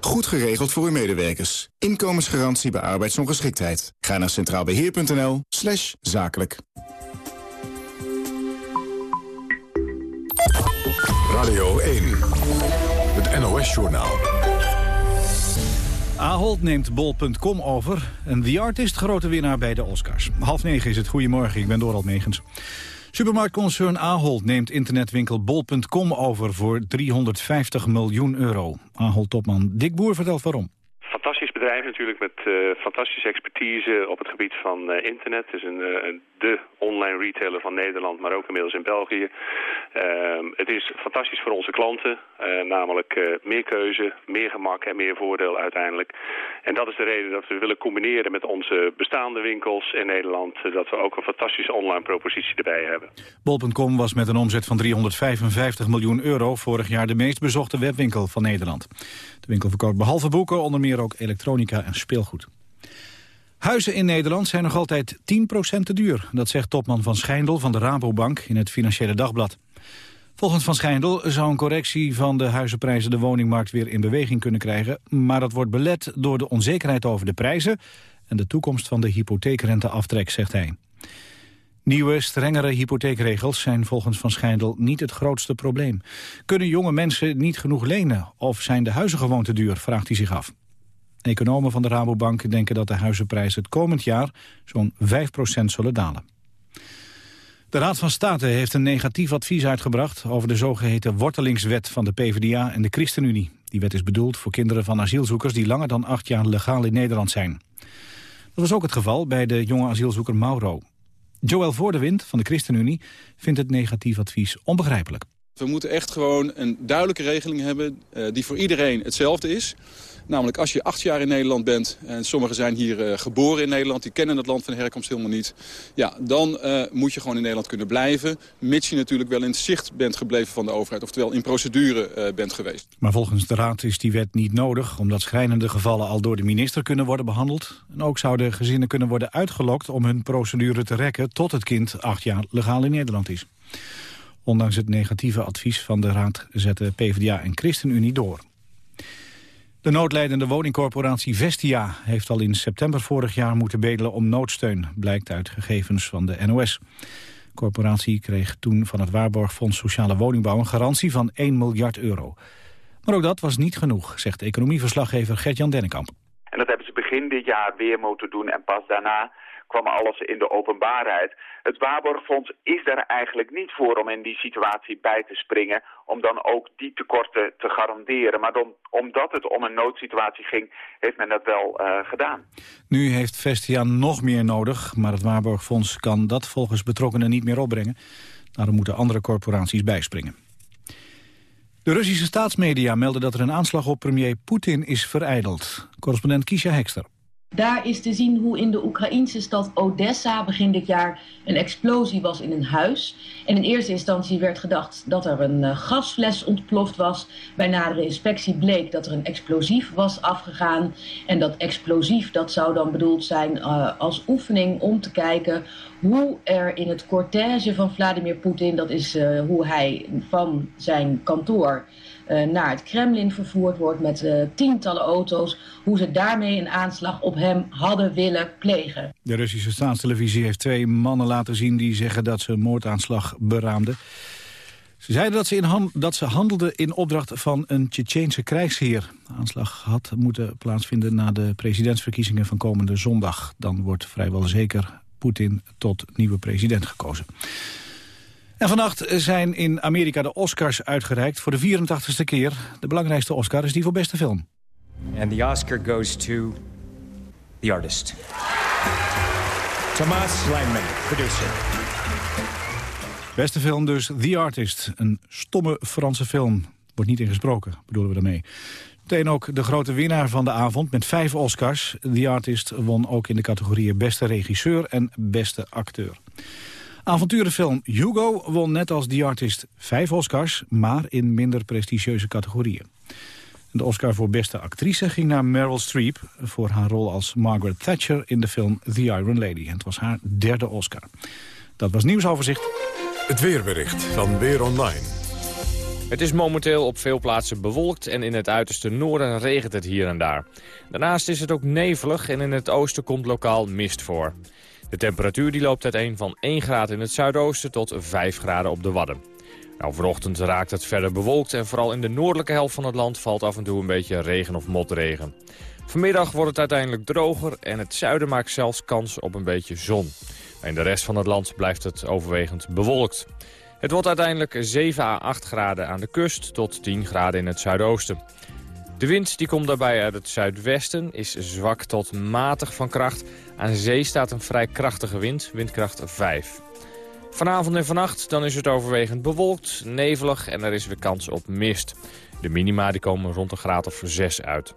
Goed geregeld voor uw medewerkers. Inkomensgarantie bij arbeidsongeschiktheid. Ga naar centraalbeheer.nl slash zakelijk. Radio 1. Het NOS-journaal. Ahold neemt bol.com over. En The Artist grote winnaar bij de Oscars. Half negen is het. Goedemorgen, ik ben Dorald Megens. Supermarktconcern Ahold neemt internetwinkel bol.com over voor 350 miljoen euro. Ahold-topman Dick Boer vertelt waarom fantastisch bedrijf natuurlijk met uh, fantastische expertise op het gebied van uh, internet. Het is een, uh, de online retailer van Nederland, maar ook inmiddels in België. Ehm, het is fantastisch voor onze klanten, namelijk meer keuze, meer gemak en meer voordeel uiteindelijk. En dat is de reden dat we willen combineren met onze bestaande winkels in Nederland, dat we ook een fantastische online propositie erbij hebben. Bol.com was met een omzet van 355 miljoen euro vorig jaar de meest bezochte webwinkel van Nederland. De winkel verkoopt behalve boeken onder meer ook elektronica en speelgoed. Huizen in Nederland zijn nog altijd 10% te duur. Dat zegt topman Van Schijndel van de Rabobank in het Financiële Dagblad. Volgens Van Schijndel zou een correctie van de huizenprijzen de woningmarkt weer in beweging kunnen krijgen. Maar dat wordt belet door de onzekerheid over de prijzen en de toekomst van de hypotheekrenteaftrek, zegt hij. Nieuwe, strengere hypotheekregels zijn volgens Van Schijndel niet het grootste probleem. Kunnen jonge mensen niet genoeg lenen of zijn de huizen gewoon te duur, vraagt hij zich af. Economen van de Rabobank denken dat de huizenprijzen het komend jaar zo'n 5% zullen dalen. De Raad van State heeft een negatief advies uitgebracht over de zogeheten wortelingswet van de PvdA en de ChristenUnie. Die wet is bedoeld voor kinderen van asielzoekers die langer dan acht jaar legaal in Nederland zijn. Dat was ook het geval bij de jonge asielzoeker Mauro. Joël Voordewind van de ChristenUnie vindt het negatief advies onbegrijpelijk. We moeten echt gewoon een duidelijke regeling hebben uh, die voor iedereen hetzelfde is. Namelijk als je acht jaar in Nederland bent, en sommigen zijn hier uh, geboren in Nederland... die kennen het land van herkomst helemaal niet... ja, dan uh, moet je gewoon in Nederland kunnen blijven... mits je natuurlijk wel in het zicht bent gebleven van de overheid... oftewel in procedure uh, bent geweest. Maar volgens de Raad is die wet niet nodig... omdat schrijnende gevallen al door de minister kunnen worden behandeld. En ook zouden gezinnen kunnen worden uitgelokt om hun procedure te rekken... tot het kind acht jaar legaal in Nederland is. Ondanks het negatieve advies van de Raad zetten PvdA en ChristenUnie door. De noodlijdende woningcorporatie Vestia heeft al in september vorig jaar moeten bedelen om noodsteun, blijkt uit gegevens van de NOS. De corporatie kreeg toen van het Waarborgfonds Sociale Woningbouw een garantie van 1 miljard euro. Maar ook dat was niet genoeg, zegt economieverslaggever Gert-Jan Dennekamp. En dat hebben ze begin dit jaar weer moeten doen en pas daarna kwam alles in de openbaarheid. Het Waarborgfonds is daar eigenlijk niet voor om in die situatie bij te springen... om dan ook die tekorten te garanderen. Maar omdat het om een noodsituatie ging, heeft men dat wel uh, gedaan. Nu heeft Vestia nog meer nodig, maar het Waarborgfonds kan dat volgens betrokkenen niet meer opbrengen. Daarom moeten andere corporaties bijspringen. De Russische staatsmedia melden dat er een aanslag op premier Poetin is vereideld. Correspondent Kisha Hekster. Daar is te zien hoe in de Oekraïnse stad Odessa begin dit jaar een explosie was in een huis. En in eerste instantie werd gedacht dat er een uh, gasfles ontploft was. Bij nadere inspectie bleek dat er een explosief was afgegaan. En dat explosief dat zou dan bedoeld zijn uh, als oefening om te kijken hoe er in het cortège van Vladimir Poetin, dat is uh, hoe hij van zijn kantoor naar het Kremlin vervoerd wordt met uh, tientallen auto's, hoe ze daarmee een aanslag op hem hadden willen plegen. De Russische staatstelevisie heeft twee mannen laten zien die zeggen dat ze een moordaanslag beraamden. Ze zeiden dat ze, in dat ze handelden in opdracht van een Tsjetsjeense krijgsheer. De aanslag had moeten plaatsvinden na de presidentsverkiezingen van komende zondag. Dan wordt vrijwel zeker Poetin tot nieuwe president gekozen. En vannacht zijn in Amerika de Oscars uitgereikt voor de 84ste keer. De belangrijkste Oscar is die voor beste film. And the Oscar goes to the artist. Thomas Langman, producer. Beste film dus The Artist. Een stomme Franse film. Wordt niet ingesproken, bedoelen we daarmee. Meteen ook de grote winnaar van de avond met vijf Oscars. The Artist won ook in de categorieën beste regisseur en beste acteur. Avonturenfilm Hugo won net als The Artist vijf Oscars, maar in minder prestigieuze categorieën. De Oscar voor beste actrice ging naar Meryl Streep... voor haar rol als Margaret Thatcher in de film The Iron Lady. En het was haar derde Oscar. Dat was nieuwsoverzicht. Het weerbericht van Weer Online. Het is momenteel op veel plaatsen bewolkt en in het uiterste noorden regent het hier en daar. Daarnaast is het ook nevelig en in het oosten komt lokaal mist voor. De temperatuur die loopt uiteen van 1 graad in het zuidoosten tot 5 graden op de Wadden. Nou, raakt het verder bewolkt en vooral in de noordelijke helft van het land valt af en toe een beetje regen of motregen. Vanmiddag wordt het uiteindelijk droger en het zuiden maakt zelfs kans op een beetje zon. In de rest van het land blijft het overwegend bewolkt. Het wordt uiteindelijk 7 à 8 graden aan de kust tot 10 graden in het zuidoosten. De wind die komt daarbij uit het zuidwesten, is zwak tot matig van kracht. Aan zee staat een vrij krachtige wind, windkracht 5. Vanavond en vannacht dan is het overwegend bewolkt, nevelig en er is weer kans op mist. De minima die komen rond een graad of 6 uit.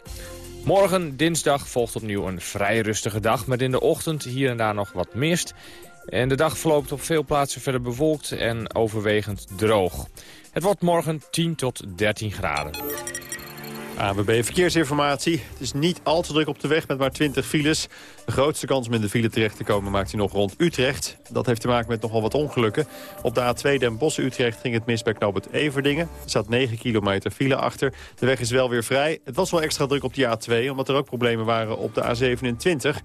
Morgen, dinsdag, volgt opnieuw een vrij rustige dag... met in de ochtend hier en daar nog wat mist. En de dag verloopt op veel plaatsen verder bewolkt en overwegend droog. Het wordt morgen 10 tot 13 graden. ABB Verkeersinformatie. Het is niet al te druk op de weg met maar 20 files. De grootste kans om in de file terecht te komen maakt hij nog rond Utrecht. Dat heeft te maken met nogal wat ongelukken. Op de A2 Den Bosch-Utrecht ging het mis bij knoop het Everdingen. Er zat 9 kilometer file achter. De weg is wel weer vrij. Het was wel extra druk op de A2, omdat er ook problemen waren op de A27.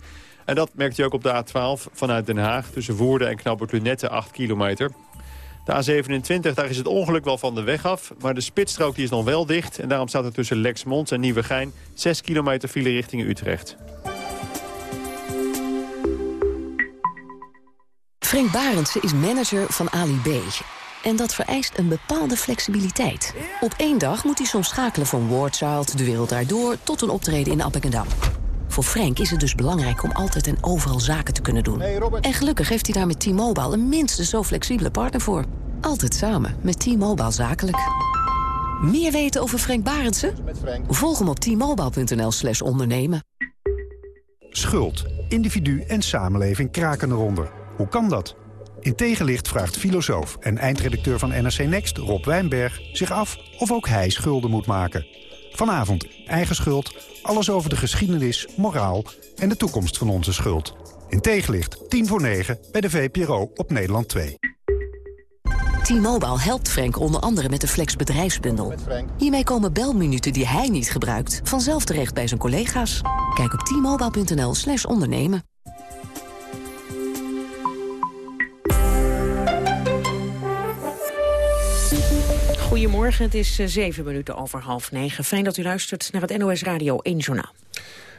En dat merkte je ook op de A12 vanuit Den Haag... tussen Woerden en knoop Lunette 8 kilometer. De A27, daar is het ongeluk wel van de weg af. Maar de spitsstrook die is nog wel dicht. En daarom staat er tussen Lexmond en Nieuwegein 6 kilometer file richting Utrecht. Frank Barendse is manager van Ali B. En dat vereist een bepaalde flexibiliteit. Op één dag moet hij soms schakelen van Wardchild, De Wereld Daardoor... tot een optreden in Appingedam. Voor Frank is het dus belangrijk om altijd en overal zaken te kunnen doen. En gelukkig heeft hij daar met T-Mobile een minstens zo flexibele partner voor. Altijd samen met T-Mobile Zakelijk. Meer weten over Frank Barendsen? Volg hem op t-mobile.nl slash ondernemen. Schuld, individu en samenleving kraken eronder. Hoe kan dat? In tegenlicht vraagt filosoof en eindredacteur van NRC Next, Rob Wijnberg... zich af of ook hij schulden moet maken. Vanavond eigen schuld, alles over de geschiedenis, moraal en de toekomst van onze schuld. In tegenlicht, 10 voor 9, bij de VPRO op Nederland 2. T-Mobile helpt Frank onder andere met de Flex bedrijfsbundel. Hiermee komen belminuten die hij niet gebruikt... vanzelf terecht bij zijn collega's. Kijk op t-mobile.nl slash ondernemen. Goedemorgen, het is eh, zeven minuten over half negen. Fijn dat u luistert naar het NOS Radio 1 Journaal.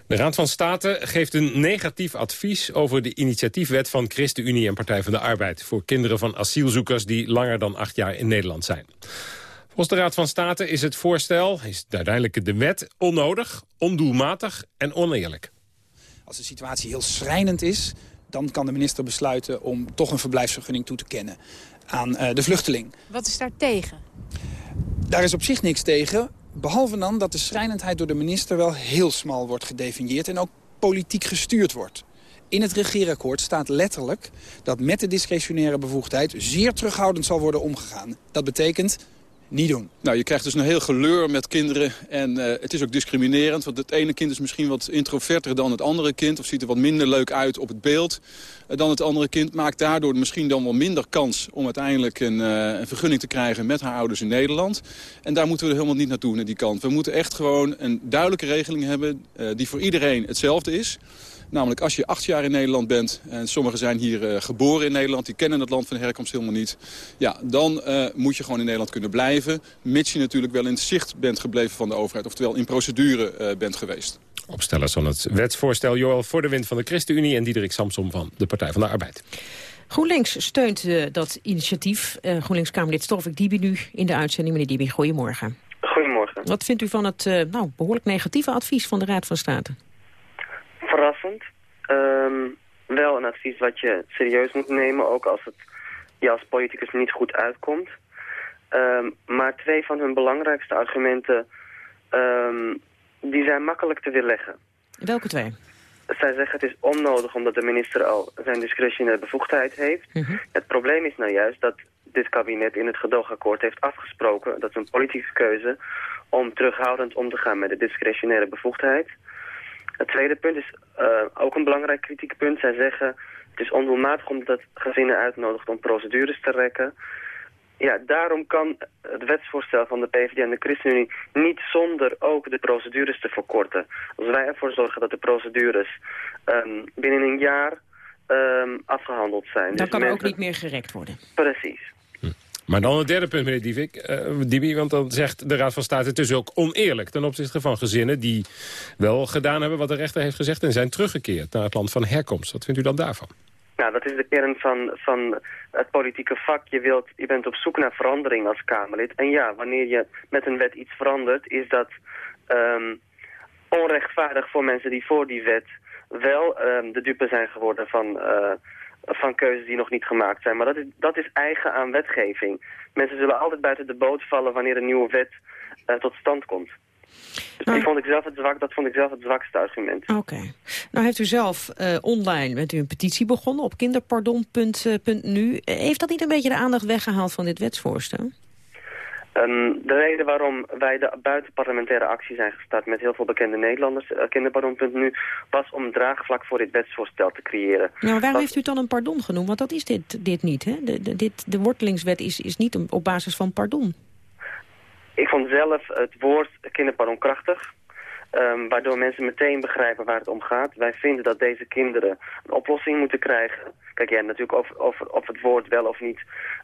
De Raad van State geeft een negatief advies over de initiatiefwet van ChristenUnie en Partij van de Arbeid... voor kinderen van asielzoekers die langer dan acht jaar in Nederland zijn. Volgens de Raad van State is het voorstel, is uiteindelijk de wet, onnodig, ondoelmatig en oneerlijk. Als de situatie heel schrijnend is, dan kan de minister besluiten om toch een verblijfsvergunning toe te kennen aan uh, de vluchteling. Wat is daar tegen? Daar is op zich niks tegen, behalve dan dat de schrijnendheid door de minister wel heel smal wordt gedefinieerd en ook politiek gestuurd wordt. In het regeerakkoord staat letterlijk dat met de discretionaire bevoegdheid zeer terughoudend zal worden omgegaan. Dat betekent niet doen. Nou, je krijgt dus een heel geleur met kinderen. En uh, het is ook discriminerend. Want het ene kind is misschien wat introverter dan het andere kind. Of ziet er wat minder leuk uit op het beeld uh, dan het andere kind. Maakt daardoor misschien dan wel minder kans om uiteindelijk een, uh, een, vergunning te krijgen met haar ouders in Nederland. En daar moeten we helemaal niet naartoe, naar die kant. We moeten echt gewoon een duidelijke regeling hebben die voor iedereen hetzelfde is. Namelijk als je acht jaar in Nederland bent, en sommigen zijn hier uh, geboren in Nederland... die kennen het land van herkomst helemaal niet... ja, dan uh, moet je gewoon in Nederland kunnen blijven... mits je natuurlijk wel in het zicht bent gebleven van de overheid... oftewel in procedure uh, bent geweest. Opstellers van het wetsvoorstel Joël voor de wind van de ChristenUnie... en Diederik Samsom van de Partij van de Arbeid. GroenLinks steunt uh, dat initiatief. Uh, GroenLinks-Kamerlid Storvik Dibi nu in de uitzending. Meneer Dibi, goedemorgen. Goedemorgen. Wat vindt u van het uh, nou, behoorlijk negatieve advies van de Raad van State? Verrassend. Um, wel een advies wat je serieus moet nemen, ook als het je als politicus niet goed uitkomt. Um, maar twee van hun belangrijkste argumenten, um, die zijn makkelijk te weerleggen. Welke twee? Zij zeggen het is onnodig omdat de minister al zijn discretionaire bevoegdheid heeft. -hmm. Het probleem is nou juist dat dit kabinet in het gedoogakkoord heeft afgesproken, dat is een politieke keuze, om terughoudend om te gaan met de discretionaire bevoegdheid. Het tweede punt is uh, ook een belangrijk kritiek punt. Zij zeggen het is ondoelmatig omdat gezinnen uitnodigt om procedures te rekken. Ja, daarom kan het wetsvoorstel van de PvdA en de ChristenUnie niet zonder ook de procedures te verkorten. Als wij ervoor zorgen dat de procedures um, binnen een jaar um, afgehandeld zijn. Dan dus kan er ook niet meer gerekt worden. Precies. Maar dan het derde punt, meneer Dievik, uh, want dan zegt de Raad van State... het ook oneerlijk ten opzichte van gezinnen die wel gedaan hebben... wat de rechter heeft gezegd en zijn teruggekeerd naar het land van herkomst. Wat vindt u dan daarvan? Nou, dat is de kern van, van het politieke vak. Je, wilt, je bent op zoek naar verandering als Kamerlid. En ja, wanneer je met een wet iets verandert, is dat um, onrechtvaardig voor mensen die voor die wet wel um, de dupe zijn geworden van, uh, van keuzes die nog niet gemaakt zijn. Maar dat is, dat is eigen aan wetgeving. Mensen zullen altijd buiten de boot vallen wanneer een nieuwe wet uh, tot stand komt. Dus die vond ik zelf het zwak, dat vond ik zelf het zwakste argument. Oké. Nou heeft u zelf uh, online met u een petitie begonnen op kinderpardon.nu. Heeft dat niet een beetje de aandacht weggehaald van dit wetsvoorstel? Um, de reden waarom wij de buitenparlementaire actie zijn gestart met heel veel bekende Nederlanders, uh, kinderpardon.nu, was om draagvlak voor dit wetsvoorstel te creëren. Maar waarom heeft u dan een pardon genoemd? Want dat is dit, dit niet, hè? De, de, dit, de wortelingswet is, is niet op basis van pardon. Ik vond zelf het woord kinderpardon krachtig. Um, waardoor mensen meteen begrijpen waar het om gaat. Wij vinden dat deze kinderen een oplossing moeten krijgen. Kijk, ja, natuurlijk of, of, of het woord wel of niet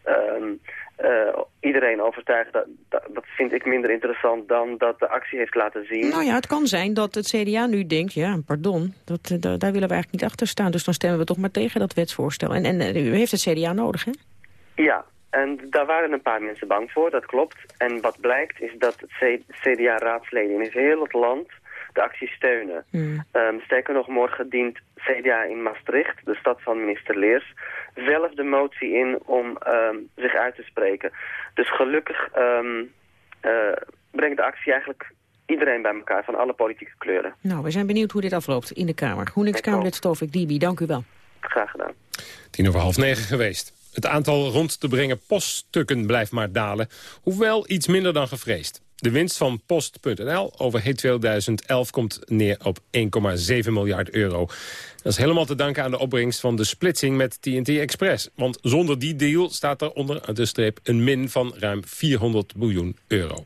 um, uh, iedereen overtuigt, dat, dat, vind ik minder interessant dan dat de actie heeft laten zien. Nou ja, het kan zijn dat het CDA nu denkt, ja, pardon, dat, dat daar willen we eigenlijk niet achter staan. Dus dan stemmen we toch maar tegen dat wetsvoorstel. En, en u heeft het CDA nodig, hè? Ja, en daar waren een paar mensen bang voor, dat klopt. En wat blijkt is dat het CDA-raadsleden in heel het land de actie steunen. Um, sterker nog, morgen dient CDA in Maastricht, de stad van minister Leers, zelf de motie in om um, zich uit te spreken. Dus gelukkig um, uh, brengt de actie eigenlijk iedereen bij elkaar, van alle politieke kleuren. Nou, we zijn benieuwd hoe dit afloopt in de Kamer. GroenLinks-Kamerlid Stovik Dibi, dank u wel. Graag gedaan. Tien over half negen geweest. Het aantal rond te brengen poststukken blijft maar dalen, hoewel iets minder dan gevreesd. De winst van Post.nl over heet 2011 komt neer op 1,7 miljard euro. Dat is helemaal te danken aan de opbrengst van de splitsing met TNT Express. Want zonder die deal staat er onder de streep een min van ruim 400 miljoen euro.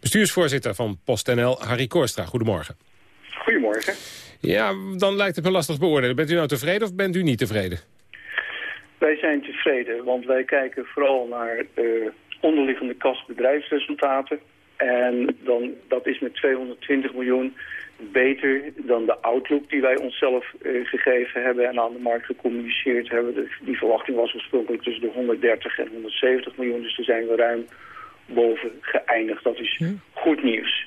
Bestuursvoorzitter van PostNL, Harry Koorstra, goedemorgen. Goedemorgen. Ja, dan lijkt het me lastig beoordelen. Bent u nou tevreden of bent u niet tevreden? Wij zijn tevreden, want wij kijken vooral naar uh, onderliggende kasbedrijfsresultaten. En dan, dat is met 220 miljoen beter dan de outlook die wij onszelf uh, gegeven hebben en aan de markt gecommuniceerd hebben. De, die verwachting was oorspronkelijk tussen de 130 en 170 miljoen, dus daar zijn we ruim boven geëindigd. Dat is goed nieuws.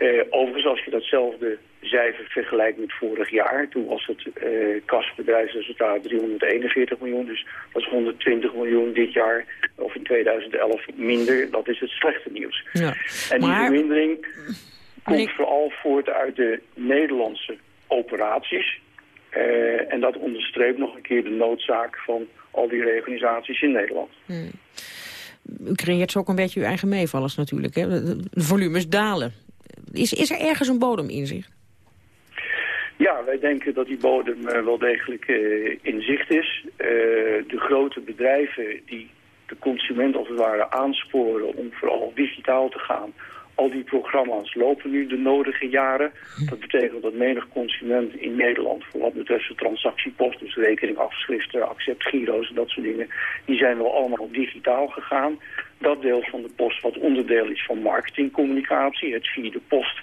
Uh, overigens, als je datzelfde cijfer vergelijkt met vorig jaar, toen was het uh, kasbedrijfsresultaat 341 miljoen, dus dat is 120 miljoen dit jaar, of in 2011 minder. Dat is het slechte nieuws. Ja. En die vermindering komt vooral voort uit de Nederlandse operaties. Uh, en dat onderstreept nog een keer de noodzaak van al die reorganisaties in Nederland. Hmm. U creëert zo ook een beetje uw eigen meevallers natuurlijk. Hè? De volumes dalen. Is, is er ergens een bodem in zich? Ja, wij denken dat die bodem uh, wel degelijk uh, in zicht is. Uh, de grote bedrijven die de consument als het ware aansporen om vooral digitaal te gaan. Al die programma's lopen nu de nodige jaren. Dat betekent dat menig consument in Nederland, voor wat betreft de transactiepost, dus rekeningafschriften, accept, giro's en dat soort dingen, die zijn wel allemaal digitaal gegaan. Dat deel van de post wat onderdeel is van marketingcommunicatie, het via de post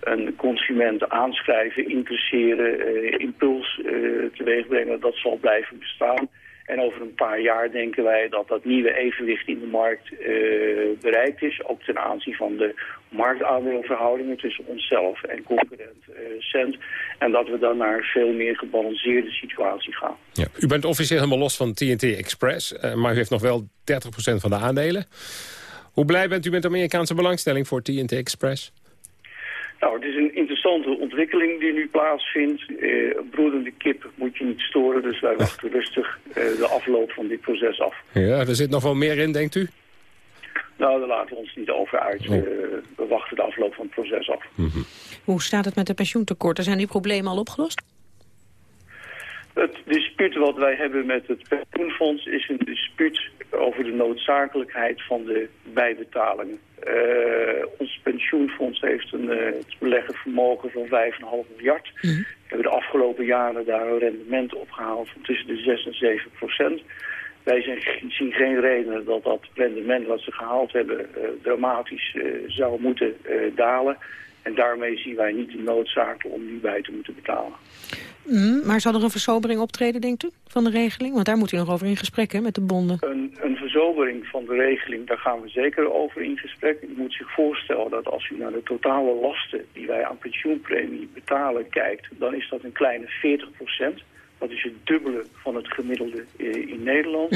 een consument aanschrijven, interesseren, uh, impuls uh, teweeg brengen, dat zal blijven bestaan. En over een paar jaar denken wij dat dat nieuwe evenwicht in de markt uh, bereikt is. Ook ten aanzien van de marktaandeelverhoudingen tussen onszelf en concurrent uh, Cent. En dat we dan naar een veel meer gebalanceerde situatie gaan. Ja. U bent officieel helemaal los van TNT Express, uh, maar u heeft nog wel 30% van de aandelen. Hoe blij bent u met de Amerikaanse belangstelling voor TNT Express? Nou, het is een interessante ontwikkeling die nu plaatsvindt. Uh, broedende kip moet je niet storen, dus wij wachten rustig uh, de afloop van dit proces af. Ja, er zit nog wel meer in, denkt u? Nou, daar laten we ons niet over uit. Oh. Uh, we wachten de afloop van het proces af. Mm -hmm. Hoe staat het met de pensioentekorten? Zijn die problemen al opgelost? Het dispuut wat wij hebben met het pensioenfonds is een dispuut over de noodzakelijkheid van de bijbetalingen. Uh, ons pensioenfonds heeft een uh, beleggen vermogen van 5,5 miljard. Mm -hmm. We hebben de afgelopen jaren daar een rendement opgehaald van tussen de 6 en 7 procent. Wij zijn, zien geen reden dat dat rendement wat ze gehaald hebben uh, dramatisch zou moeten dalen. En daarmee zien wij niet de noodzaak om nu bij te moeten betalen. Mm, maar zal er een versobering optreden, denkt u, van de regeling? Want daar moet u nog over in gesprek, hè, met de bonden. Een, een verzobering van de regeling, daar gaan we zeker over in gesprek. U moet zich voorstellen dat als u naar de totale lasten die wij aan pensioenpremie betalen kijkt, dan is dat een kleine 40 procent. Dat is het dubbele van het gemiddelde eh, in Nederland.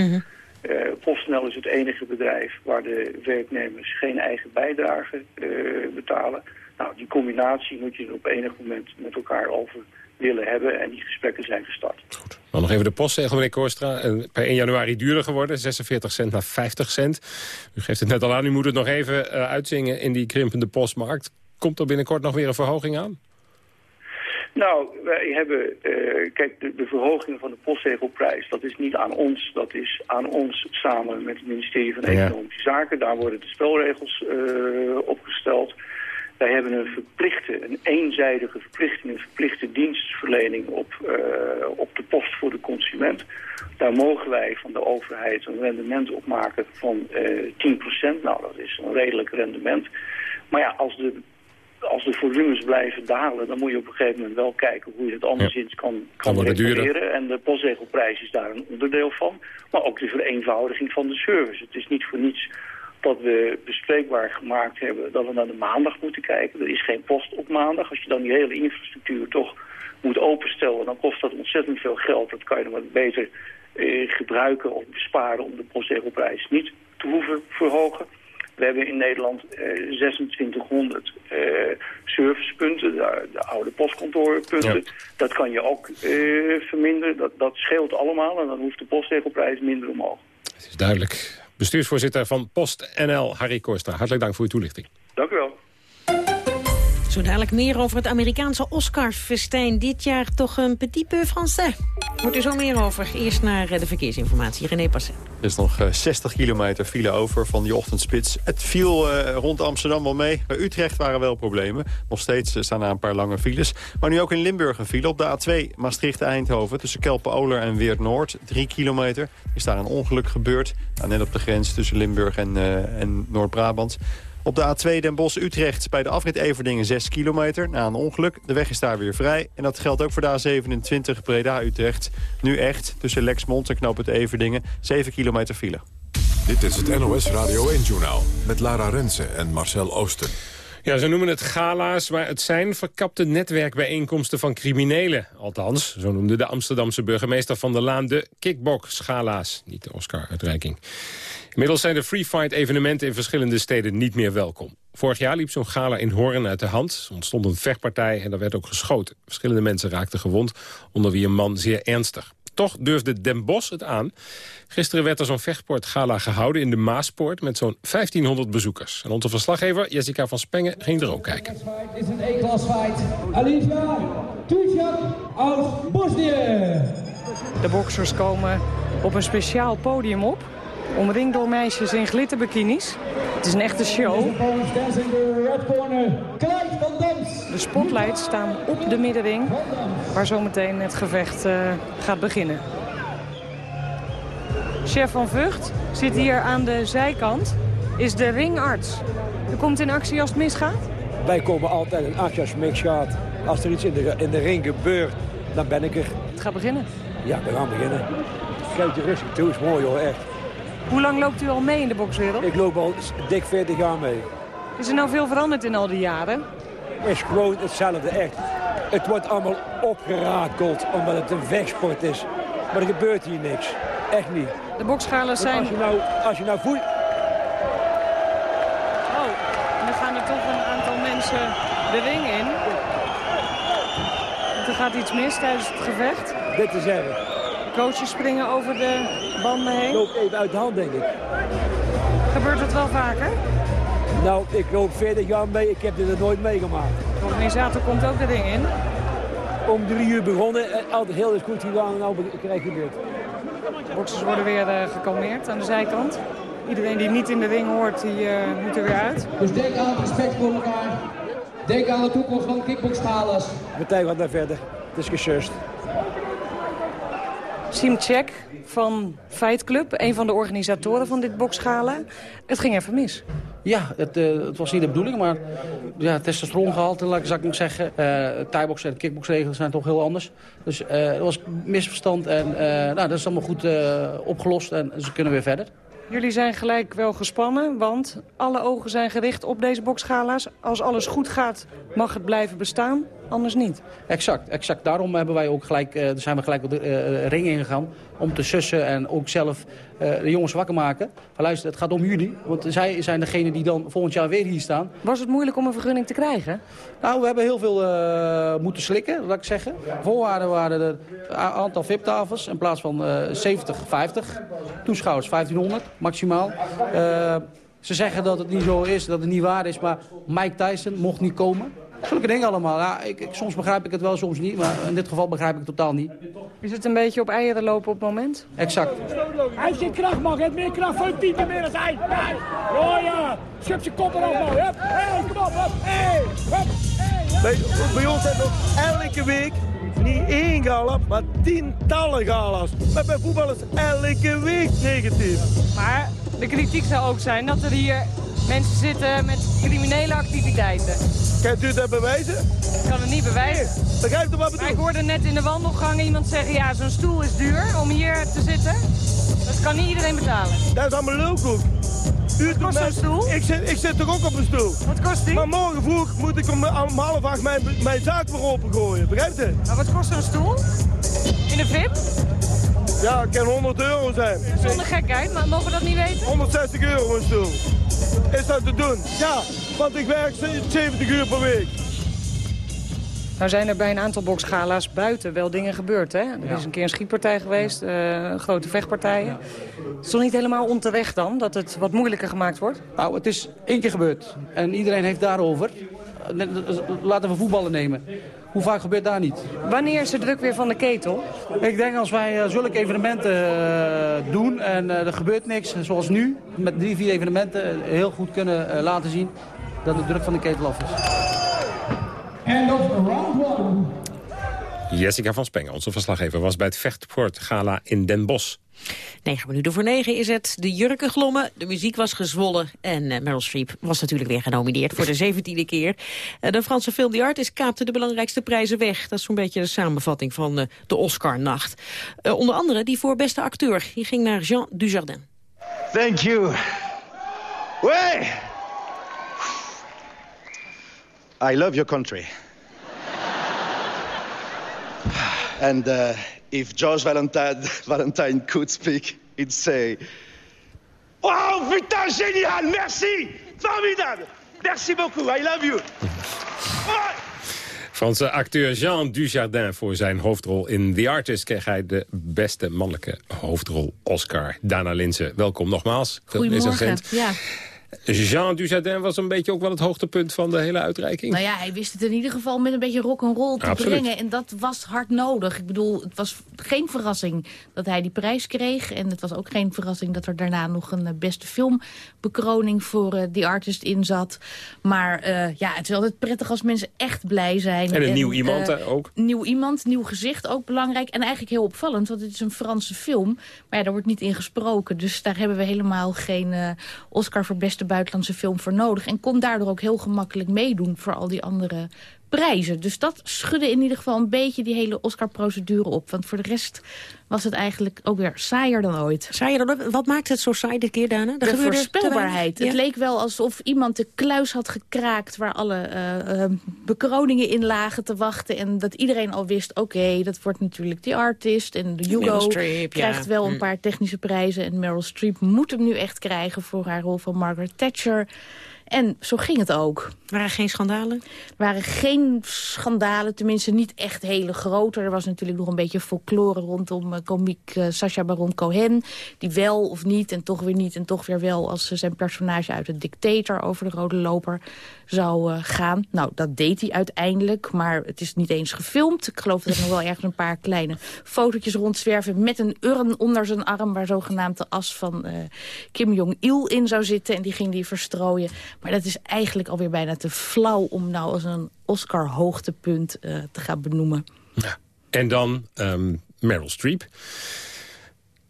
Eh, PostNL is het enige bedrijf waar de werknemers geen eigen bijdrage eh, betalen. Nou, die combinatie moet je op enig moment met elkaar over willen hebben. En die gesprekken zijn gestart. Dan nog even de postzegel, meneer Koorstra. Per 1 januari duurder geworden, 46 cent naar 50 cent. U geeft het net al aan, u moet het nog even eh, uitzingen in die krimpende postmarkt. Komt er binnenkort nog weer een verhoging aan? Nou, wij hebben, eh, kijk, de, de verhoging van de postzegelprijs, dat is niet aan ons. Dat is aan ons samen met het ministerie van Ja. Economische Zaken. Daar worden de spelregels eh, opgesteld. Wij hebben een verplichte, een eenzijdige verplichting, een verplichte dienstverlening op, eh, op de post voor de consument. Daar mogen wij van de overheid een rendement op maken van eh 10%. Nou, dat is een redelijk rendement. Maar ja, als de als de volumes blijven dalen, dan moet je op een gegeven moment wel kijken hoe je het anderszins kan, kan reguleren. En de postzegelprijs is daar een onderdeel van. Maar ook de vereenvoudiging van de service. Het is niet voor niets dat we bespreekbaar gemaakt hebben dat we naar de maandag moeten kijken. Er is geen post op maandag. Als je dan die hele infrastructuur toch moet openstellen, dan kost dat ontzettend veel geld. Dat kan je dan wat beter eh, gebruiken of besparen om de postzegelprijs niet te hoeven verhogen. We hebben in Nederland eh, 2600 eh, servicepunten, de, de oude postkantoorpunten. Dat kan je ook eh, verminderen. Dat, dat scheelt allemaal en dan hoeft de postzegelprijs minder omhoog. Het is duidelijk. Bestuursvoorzitter van PostNL, Harry Koorstra. Hartelijk dank voor uw toelichting. Dank u wel. Zo dadelijk meer over het Amerikaanse Oscar-festijn. Dit jaar toch een petit peu français. Hoort u zo meer over. Eerst naar eh, de verkeersinformatie. René Passet. Er is nog eh, 60 kilometer file over van die ochtendspits. Het viel eh, rond Amsterdam wel mee. Bij Utrecht waren wel problemen. Nog steeds eh, staan er een paar lange files. Maar nu ook in Limburg een file op de A2 Maastricht-Eindhoven... tussen Kelpen-Oler en Weert-Noord. 3 kilometer. Is daar een ongeluk gebeurd. Nou, net op de grens tussen Limburg en, eh, en Noord-Brabant. Op de A2 Den Bosch-Utrecht bij de afrit Everdingen 6 kilometer na een ongeluk. De weg is daar weer vrij. En dat geldt ook voor de A27 Breda-Utrecht. Nu echt tussen Lexmond en Knoop het Everdingen 7 kilometer file. Dit is het NOS Radio 1-journaal met Lara Rensen en Marcel Oosten. Ja, ze noemen het gala's, maar het zijn verkapte netwerkbijeenkomsten van criminelen. Althans, zo noemde de Amsterdamse burgemeester Van der Laan de kickbox-gala's. Niet de Oscar-uitreiking. Inmiddels zijn de free fight evenementen in verschillende steden niet meer welkom. Vorig jaar liep zo'n gala in Hoorn uit de hand. Er ontstond een vechtpartij en er werd ook geschoten. Verschillende mensen raakten gewond, onder wie een man zeer ernstig. Toch durfde Den Bosch het aan. Gisteren werd er zo'n vechtsportgala gehouden in de Maaspoort... met zo'n 1500 bezoekers. En onze verslaggever Jessica van Spengen ging er ook kijken. is een E-klas fight. Alicia Tujak uit Bosnië. De boksers komen op een speciaal podium op. Omringd door meisjes in glitterbikinis. Het is een echte show. De spotlights staan op de middenring. Waar zometeen het gevecht eh, gaat beginnen. Chef van Vught zit hier aan de zijkant. Is de ringarts. U komt in actie als het misgaat? Wij komen altijd in actie als het misgaat. Als er iets in de, in de ring gebeurt, dan ben ik er. Het gaat beginnen. Ja, we gaan beginnen. Geef je rustig toe, is mooi hoor, echt. Hoe lang loopt u al mee in de bokswereld? Ik loop al dik 40 jaar mee. Is er nou veel veranderd in al die jaren? Het is gewoon hetzelfde, echt. Het wordt allemaal opgerakeld omdat het een vechtsport is. Maar er gebeurt hier niks. Echt niet. De boksschalen Want zijn... Als je nou, als je nou voelt... Oh, dan gaan er toch een aantal mensen de ring in. Er gaat iets mis tijdens het gevecht. Dit te zeggen. Coaches springen over de banden heen. Loopt even uit de hand, denk ik. Gebeurt het wel vaker? Nou, ik loop 40 jaar mee. Ik heb dit er nooit meegemaakt. De organisator komt ook de ring in. Om drie uur begonnen. en Altijd heel is goed gegaan. En nou krijg je dit. De boxers worden weer uh, gekalmeerd aan de zijkant. Iedereen die niet in de ring hoort, die uh, moet er weer uit. Dus denk aan het respect voor elkaar. Denk aan de toekomst van de kickboxschalers. Meteen gaat naar verder. Het is gesust. Simcek van Fight Club, een van de organisatoren van dit boksgala. Het ging even mis. Ja, het, uh, het, was niet de bedoeling, maar ja, testosterongehalte, laat ik maar zeggen. Uh, en kickboxregels zijn toch heel anders. Dus uh, er was misverstand en nou, dat is allemaal goed opgelost en ze kunnen weer verder. Jullie zijn gelijk wel gespannen, want alle ogen zijn gericht op deze boksgala's. Als alles goed gaat, mag het blijven bestaan, anders niet. Exact, exact. Daarom hebben wij ook gelijk, uh, zijn we gelijk op de uh, ring ingegaan om te sussen en ook zelf uh, de jongens wakker maken. Maar luister, het gaat om jullie, want zij zijn degene die dan volgend jaar weer hier staan. Was het moeilijk om een vergunning te krijgen? Nou, we hebben heel veel uh, moeten slikken, laat ik zeggen. Voorwaarden waren er een aantal VIP-tafels in plaats van uh, 70, 50. Toeschouwers 1500 maximaal. ze zeggen dat het niet zo is, dat het niet waar is, maar Mike Tyson mocht niet komen. Zulke dingen allemaal. Ja, ik, ik, soms begrijp ik het wel, soms niet. Maar in dit geval begrijp ik het totaal niet. Is het een beetje op eieren lopen op het moment? Exact. Hij heeft kracht, man. Hij heeft meer kracht van Pieter meer dan hij. Oh ja. Schub je kop erop, man. Hup. Hey, kom op. Hup. Hey. Hup. Hey. Bij, bij ons hebben we elke week niet één gala, maar tientallen galas. Maar bij voetbal is elke week negatief. Maar de kritiek zou ook zijn dat er hier mensen zitten met criminele activiteiten. Kent u het bewijzen? Ik kan het niet bewijzen. Begrijpt u wat bedoel? ik hoorde net in de wandelgang iemand zeggen... ja, zo'n stoel is duur om hier te zitten. Dat kan niet iedereen betalen. Dat is allemaal lulkoek. U wat kost zo'n stoel? Ik zit, ik zit toch ook op een stoel. Wat kost die? Maar morgen vroeg moet ik om, om half acht mijn, mijn zaak weer opengooien. Begrijpt u? Maar wat kost zo'n stoel? In de VIP? Ja, het kan 100 euro zijn. Zonder gekheid, maar mogen we dat niet weten? 160 euro een stoel. Is dat te doen? Ja, want ik werk 70 uur per week. Nou zijn er bij een aantal boksgala's buiten wel dingen gebeurd. Hè? Er is een keer een schietpartij geweest, uh, grote vechtpartijen. Het is toch niet helemaal onterecht dan, dat het wat moeilijker gemaakt wordt? Nou, het is één keer gebeurd. En iedereen heeft daarover. Laten we voetballen nemen. Hoe vaak gebeurt daar niet? Wanneer is de druk weer van de ketel? Ik denk als wij uh, zulke evenementen uh, doen en uh, er gebeurt niks, zoals nu, met drie, vier evenementen heel goed kunnen laten zien dat de druk van de ketel af is. End of round one. Jessica van Spengen, onze verslaggever, was bij het Vechtport Gala in Den Bosch. 9 minuten voor 9 is het. De jurken glommen, de muziek was gezwollen... en uh, Meryl Streep was natuurlijk weer genomineerd voor de zeventiende keer. Uh, de Franse film The Artist kaapte de belangrijkste prijzen weg. Dat is zo'n beetje de samenvatting van uh, de Oscar-nacht. onder andere die voor beste acteur. Die ging naar Jean Dujardin. Thank you. Way! I love your country. and if George Valentine, Valentine could speak, he'd say... Wow, putain, génial, merci, formidable. Merci beaucoup, I love you. Franse acteur Jean Dujardin voor zijn hoofdrol in The Artist... kreeg hij de beste mannelijke hoofdrol Oscar. Dana Linsen, welkom nogmaals. Goedemorgen, ja. Jean Dujardin was een beetje ook wel het hoogtepunt van de hele uitreiking. Nou ja, hij wist het in ieder geval met een beetje rock and roll te Absoluut. brengen. En dat was hard nodig. Ik bedoel, het was geen verrassing dat hij die prijs kreeg. En het was ook geen verrassing dat er daarna nog een uh, beste filmbekroning voor uh, die artist in zat. Maar uh, ja, het is altijd prettig als mensen echt blij zijn. En een en, nieuw iemand ook. Nieuw iemand, nieuw gezicht, ook belangrijk. En eigenlijk heel opvallend, want het is een Franse film. Maar ja, daar wordt niet in gesproken. Dus daar hebben we helemaal geen Oscar voor beste buitenlandse film voor nodig. En kon daardoor ook heel gemakkelijk meedoen voor al die andere prijzen. Dus dat schudde in ieder geval een beetje die hele Oscar-procedure op. Want voor de rest was het eigenlijk ook weer saaier dan ooit. Saaier dan ooit? Wat maakt het zo saai dit keer, Dana? De voorspelbaarheid. Het leek wel alsof iemand de kluis had gekraakt... waar alle uh, uh, bekroningen in lagen te wachten. En dat iedereen al wist, oké, dat wordt natuurlijk die artist. En de Hugo Streep, krijgt ja. wel een Hm. paar technische prijzen. En Meryl Streep moet hem nu echt krijgen voor haar rol van Margaret Thatcher... En zo ging het ook. Waren geen schandalen? Er waren geen schandalen, tenminste niet echt hele grote. Er was natuurlijk nog een beetje folklore rondom uh, komiek uh, Sacha Baron Cohen. Die wel of niet en toch weer niet en toch weer wel... als uh, zijn personage uit het Dictator over de rode loper zou gaan. Nou, dat deed hij uiteindelijk, maar het is niet eens gefilmd. Ik geloof dat er nog wel ergens een paar kleine fotootjes rondzwerven... met een urn onder zijn arm waar zogenaamd de as van Kim Jong-il in zou zitten. En die ging die verstrooien. Maar dat is eigenlijk alweer bijna te flauw om nou als een Oscar-hoogtepunt uh, te gaan benoemen. Ja. En dan um, Meryl Streep.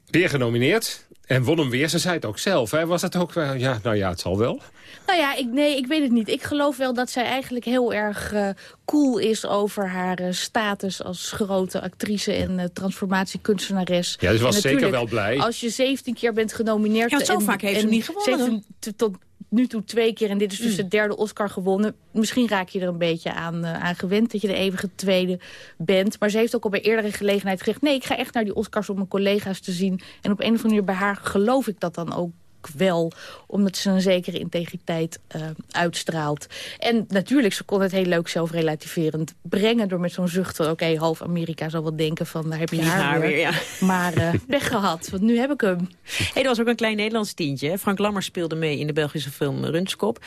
Weer genomineerd. En won hem weer. Ze zei het ook zelf. Hè? Was het ook... Uh, ja, nou ja, het zal wel. Nou ja, ik, nee, ik weet het niet. Ik geloof wel dat zij eigenlijk heel erg uh, cool is over haar uh, status als grote actrice en uh, transformatiekunstenares. Ja, dus was zeker wel blij. Als je 17 keer bent genomineerd... Ja, zo en, vaak heeft en, ze niet gewonnen. Ze tot nu toe twee keer en dit is dus de derde Oscar gewonnen. Misschien raak je er een beetje aan, uh, aan gewend dat je de eeuwige tweede bent. Maar ze heeft ook op een eerdere gelegenheid gezegd... nee, ik ga echt naar die Oscars om mijn collega's te zien. En op een of andere manier bij haar geloof ik dat dan ook wel, omdat ze een zekere integriteit uh, uitstraalt. En natuurlijk, ze kon het heel leuk zelfrelativerend brengen... door met zo'n zucht van, oké, okay, half Amerika zal wel denken van... daar heb je haar, haar weer. weer ja. Maar uh, weggehad, want nu heb ik hem. Hey, er was ook een klein Nederlands tientje. Frank Lammers speelde mee in de Belgische film Runskop.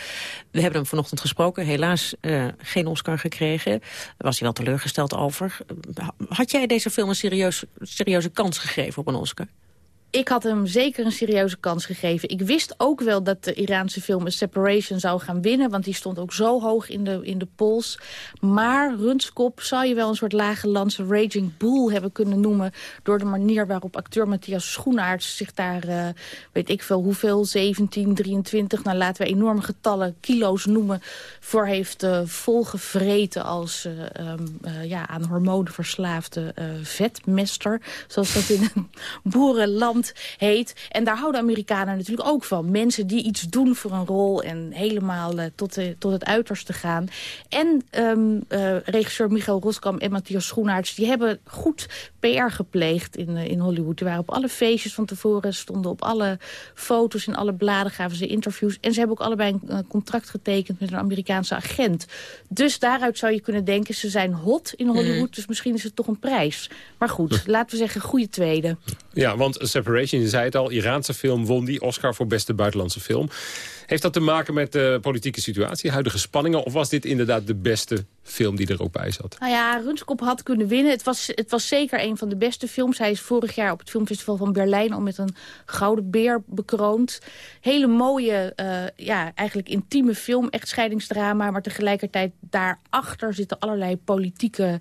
We hebben hem vanochtend gesproken. Helaas uh, geen Oscar gekregen. Daar was hij wel teleurgesteld over. Had jij deze film een serieus, serieuze kans gegeven op een Oscar? Ik had hem zeker een serieuze kans gegeven. Ik wist ook wel dat de Iraanse film Separation zou gaan winnen... want die stond ook zo hoog in de, in de polls. Maar Runskop zou je wel een soort lage landse Raging Bull hebben kunnen noemen... door de manier waarop acteur Matthias Schoenaerts zich daar... Uh, weet ik veel hoeveel, 17, 23... nou laten we enorme getallen, kilo's noemen... voor heeft uh, volgevreten als uh, um, ja, aan hormonen verslaafde vetmester. Zoals dat in een boerenland heet. En daar houden Amerikanen natuurlijk ook van. Mensen die iets doen voor een rol en helemaal uh, tot, de, tot het uiterste gaan. En um, uh, regisseur Michael Roskam en Matthias Schoenaerts... die hebben goed PR gepleegd in, in Hollywood. Die waren op alle feestjes van tevoren, stonden op alle foto's... in alle bladen gaven ze interviews. En ze hebben ook allebei een contract getekend met een Amerikaanse agent. Dus daaruit zou je kunnen denken, ze zijn hot in Hollywood... Mm. dus misschien is het toch een prijs. Maar goed, laten we zeggen, goede tweede. Ja, want Je zei het al, Iraanse film won die Oscar voor beste buitenlandse film. Heeft dat te maken met de politieke situatie, huidige spanningen... of was dit inderdaad de beste film die er ook bij zat? Nou ja, Runskop had kunnen winnen. Het was, het was zeker een van de beste films. Hij is vorig jaar op het filmfestival van Berlijn... al met een gouden beer bekroond. Hele mooie, uh, ja, eigenlijk intieme film. Echt scheidingsdrama, maar tegelijkertijd daarachter zitten allerlei politieke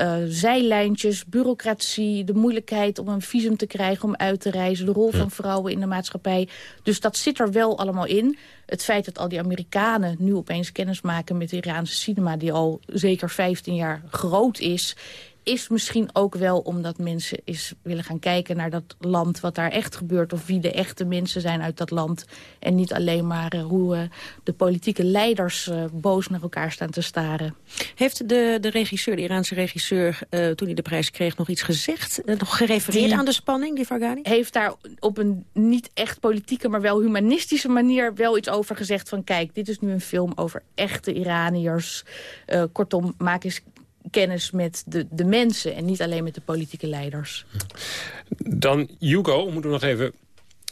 uh, zijlijntjes, bureaucratie, de moeilijkheid om een visum te krijgen om uit te reizen, de rol van vrouwen in de maatschappij. Dus dat zit er wel allemaal in. Het feit dat al die Amerikanen nu opeens kennis maken met de Iraanse cinema... die al zeker 15 jaar groot is is misschien ook wel omdat mensen eens willen gaan kijken naar dat land... wat daar echt gebeurt of wie de echte mensen zijn uit dat land. En niet alleen maar uh, hoe uh, de politieke leiders uh, boos naar elkaar staan te staren. Heeft de, de regisseur, de Iraanse regisseur, toen hij de prijs kreeg... nog iets gezegd? nog gerefereerd die aan de spanning, die Farghani? Heeft daar op een niet echt politieke, maar wel humanistische manier... wel iets over gezegd van kijk, dit is nu een film over echte Iraniërs. kortom, maak eens kennis met de, de mensen en niet alleen met de politieke leiders. Dan Hugo, moeten we nog even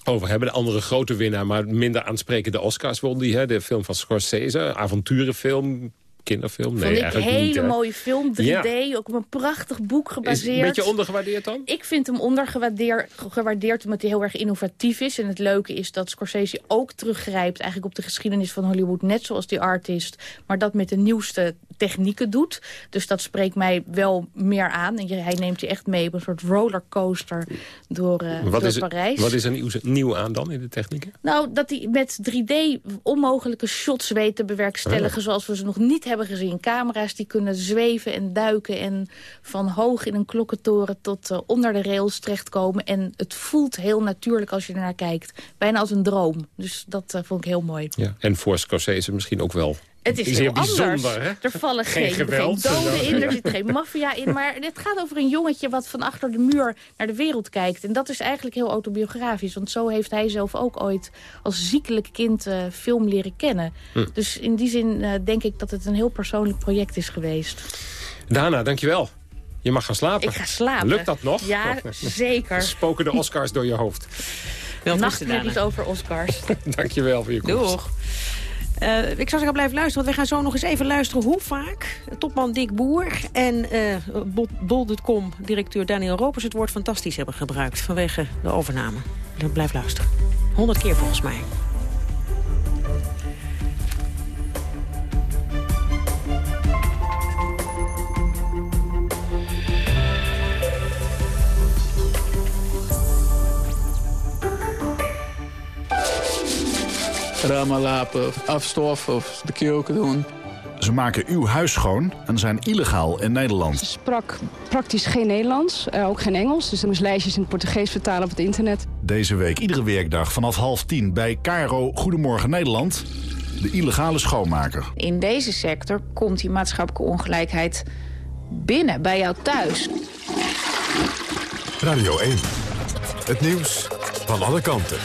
over hebben. De andere grote winnaar, maar minder aansprekende Oscars won die. Hè? De film van Scorsese, avonturenfilm, kinderfilm? Nee, een hele mooie film, 3D, ja. ook op een prachtig boek gebaseerd. Is een beetje ondergewaardeerd dan? Ik vind hem ondergewaardeerd gewaardeerd omdat hij heel erg innovatief is. En het leuke is dat Scorsese ook teruggrijpt eigenlijk op de geschiedenis van Hollywood. Net zoals die artist, maar dat met de nieuwste technieken doet. Dus dat spreekt mij wel meer aan. En hij neemt je echt mee op een soort rollercoaster door, uh, wat door is Parijs. Wat is er nieuw, nieuw, aan dan in de technieken? Nou, dat hij met 3D onmogelijke shots weet te bewerkstelligen... Oh. zoals we ze nog niet hebben gezien. Camera's die kunnen zweven en duiken... en van hoog in een klokkentoren tot uh, onder de rails terechtkomen. En het voelt heel natuurlijk als je ernaar kijkt. Bijna als een droom. Dus dat uh, vond ik heel mooi. Ja. En voor Scorsese misschien ook wel het is heel anders. Hè? Er vallen geen, geen, geweld, geen doden in, er zit geen maffia in. Maar het gaat over een jongetje wat van achter de muur naar de wereld kijkt. En dat is eigenlijk heel autobiografisch. Want zo heeft hij zelf ook ooit als ziekelijk kind uh, film leren kennen. Hm. Dus in die zin uh, denk ik dat het een heel persoonlijk project is geweest. Dana, dankjewel. Je mag gaan slapen. Ik ga slapen. Lukt dat nog? Ja, zeker. Spoken de Oscars door je hoofd. Nachtmerries over Oscars. dankjewel voor je komst. Doeg. Uh, ik zou zeggen, blijven luisteren, want we gaan zo nog eens even luisteren... hoe vaak topman Dick Boer en uh, Bol.com directeur Daniel Ropers... het woord fantastisch hebben gebruikt vanwege de overname. Blijf luisteren. 100 keer volgens mij. Allemaal lapen, afstoffen of de keuken doen. Ze maken uw huis schoon en zijn illegaal in Nederland. Ze sprak praktisch geen Nederlands, uh, ook geen Engels. Dus ze moest lijstjes in het Portugees vertalen op het internet. Deze week iedere werkdag vanaf half tien bij Caro Goedemorgen Nederland. De illegale schoonmaker. In deze sector komt die maatschappelijke ongelijkheid binnen, bij jou thuis. Radio 1. Het nieuws van alle kanten.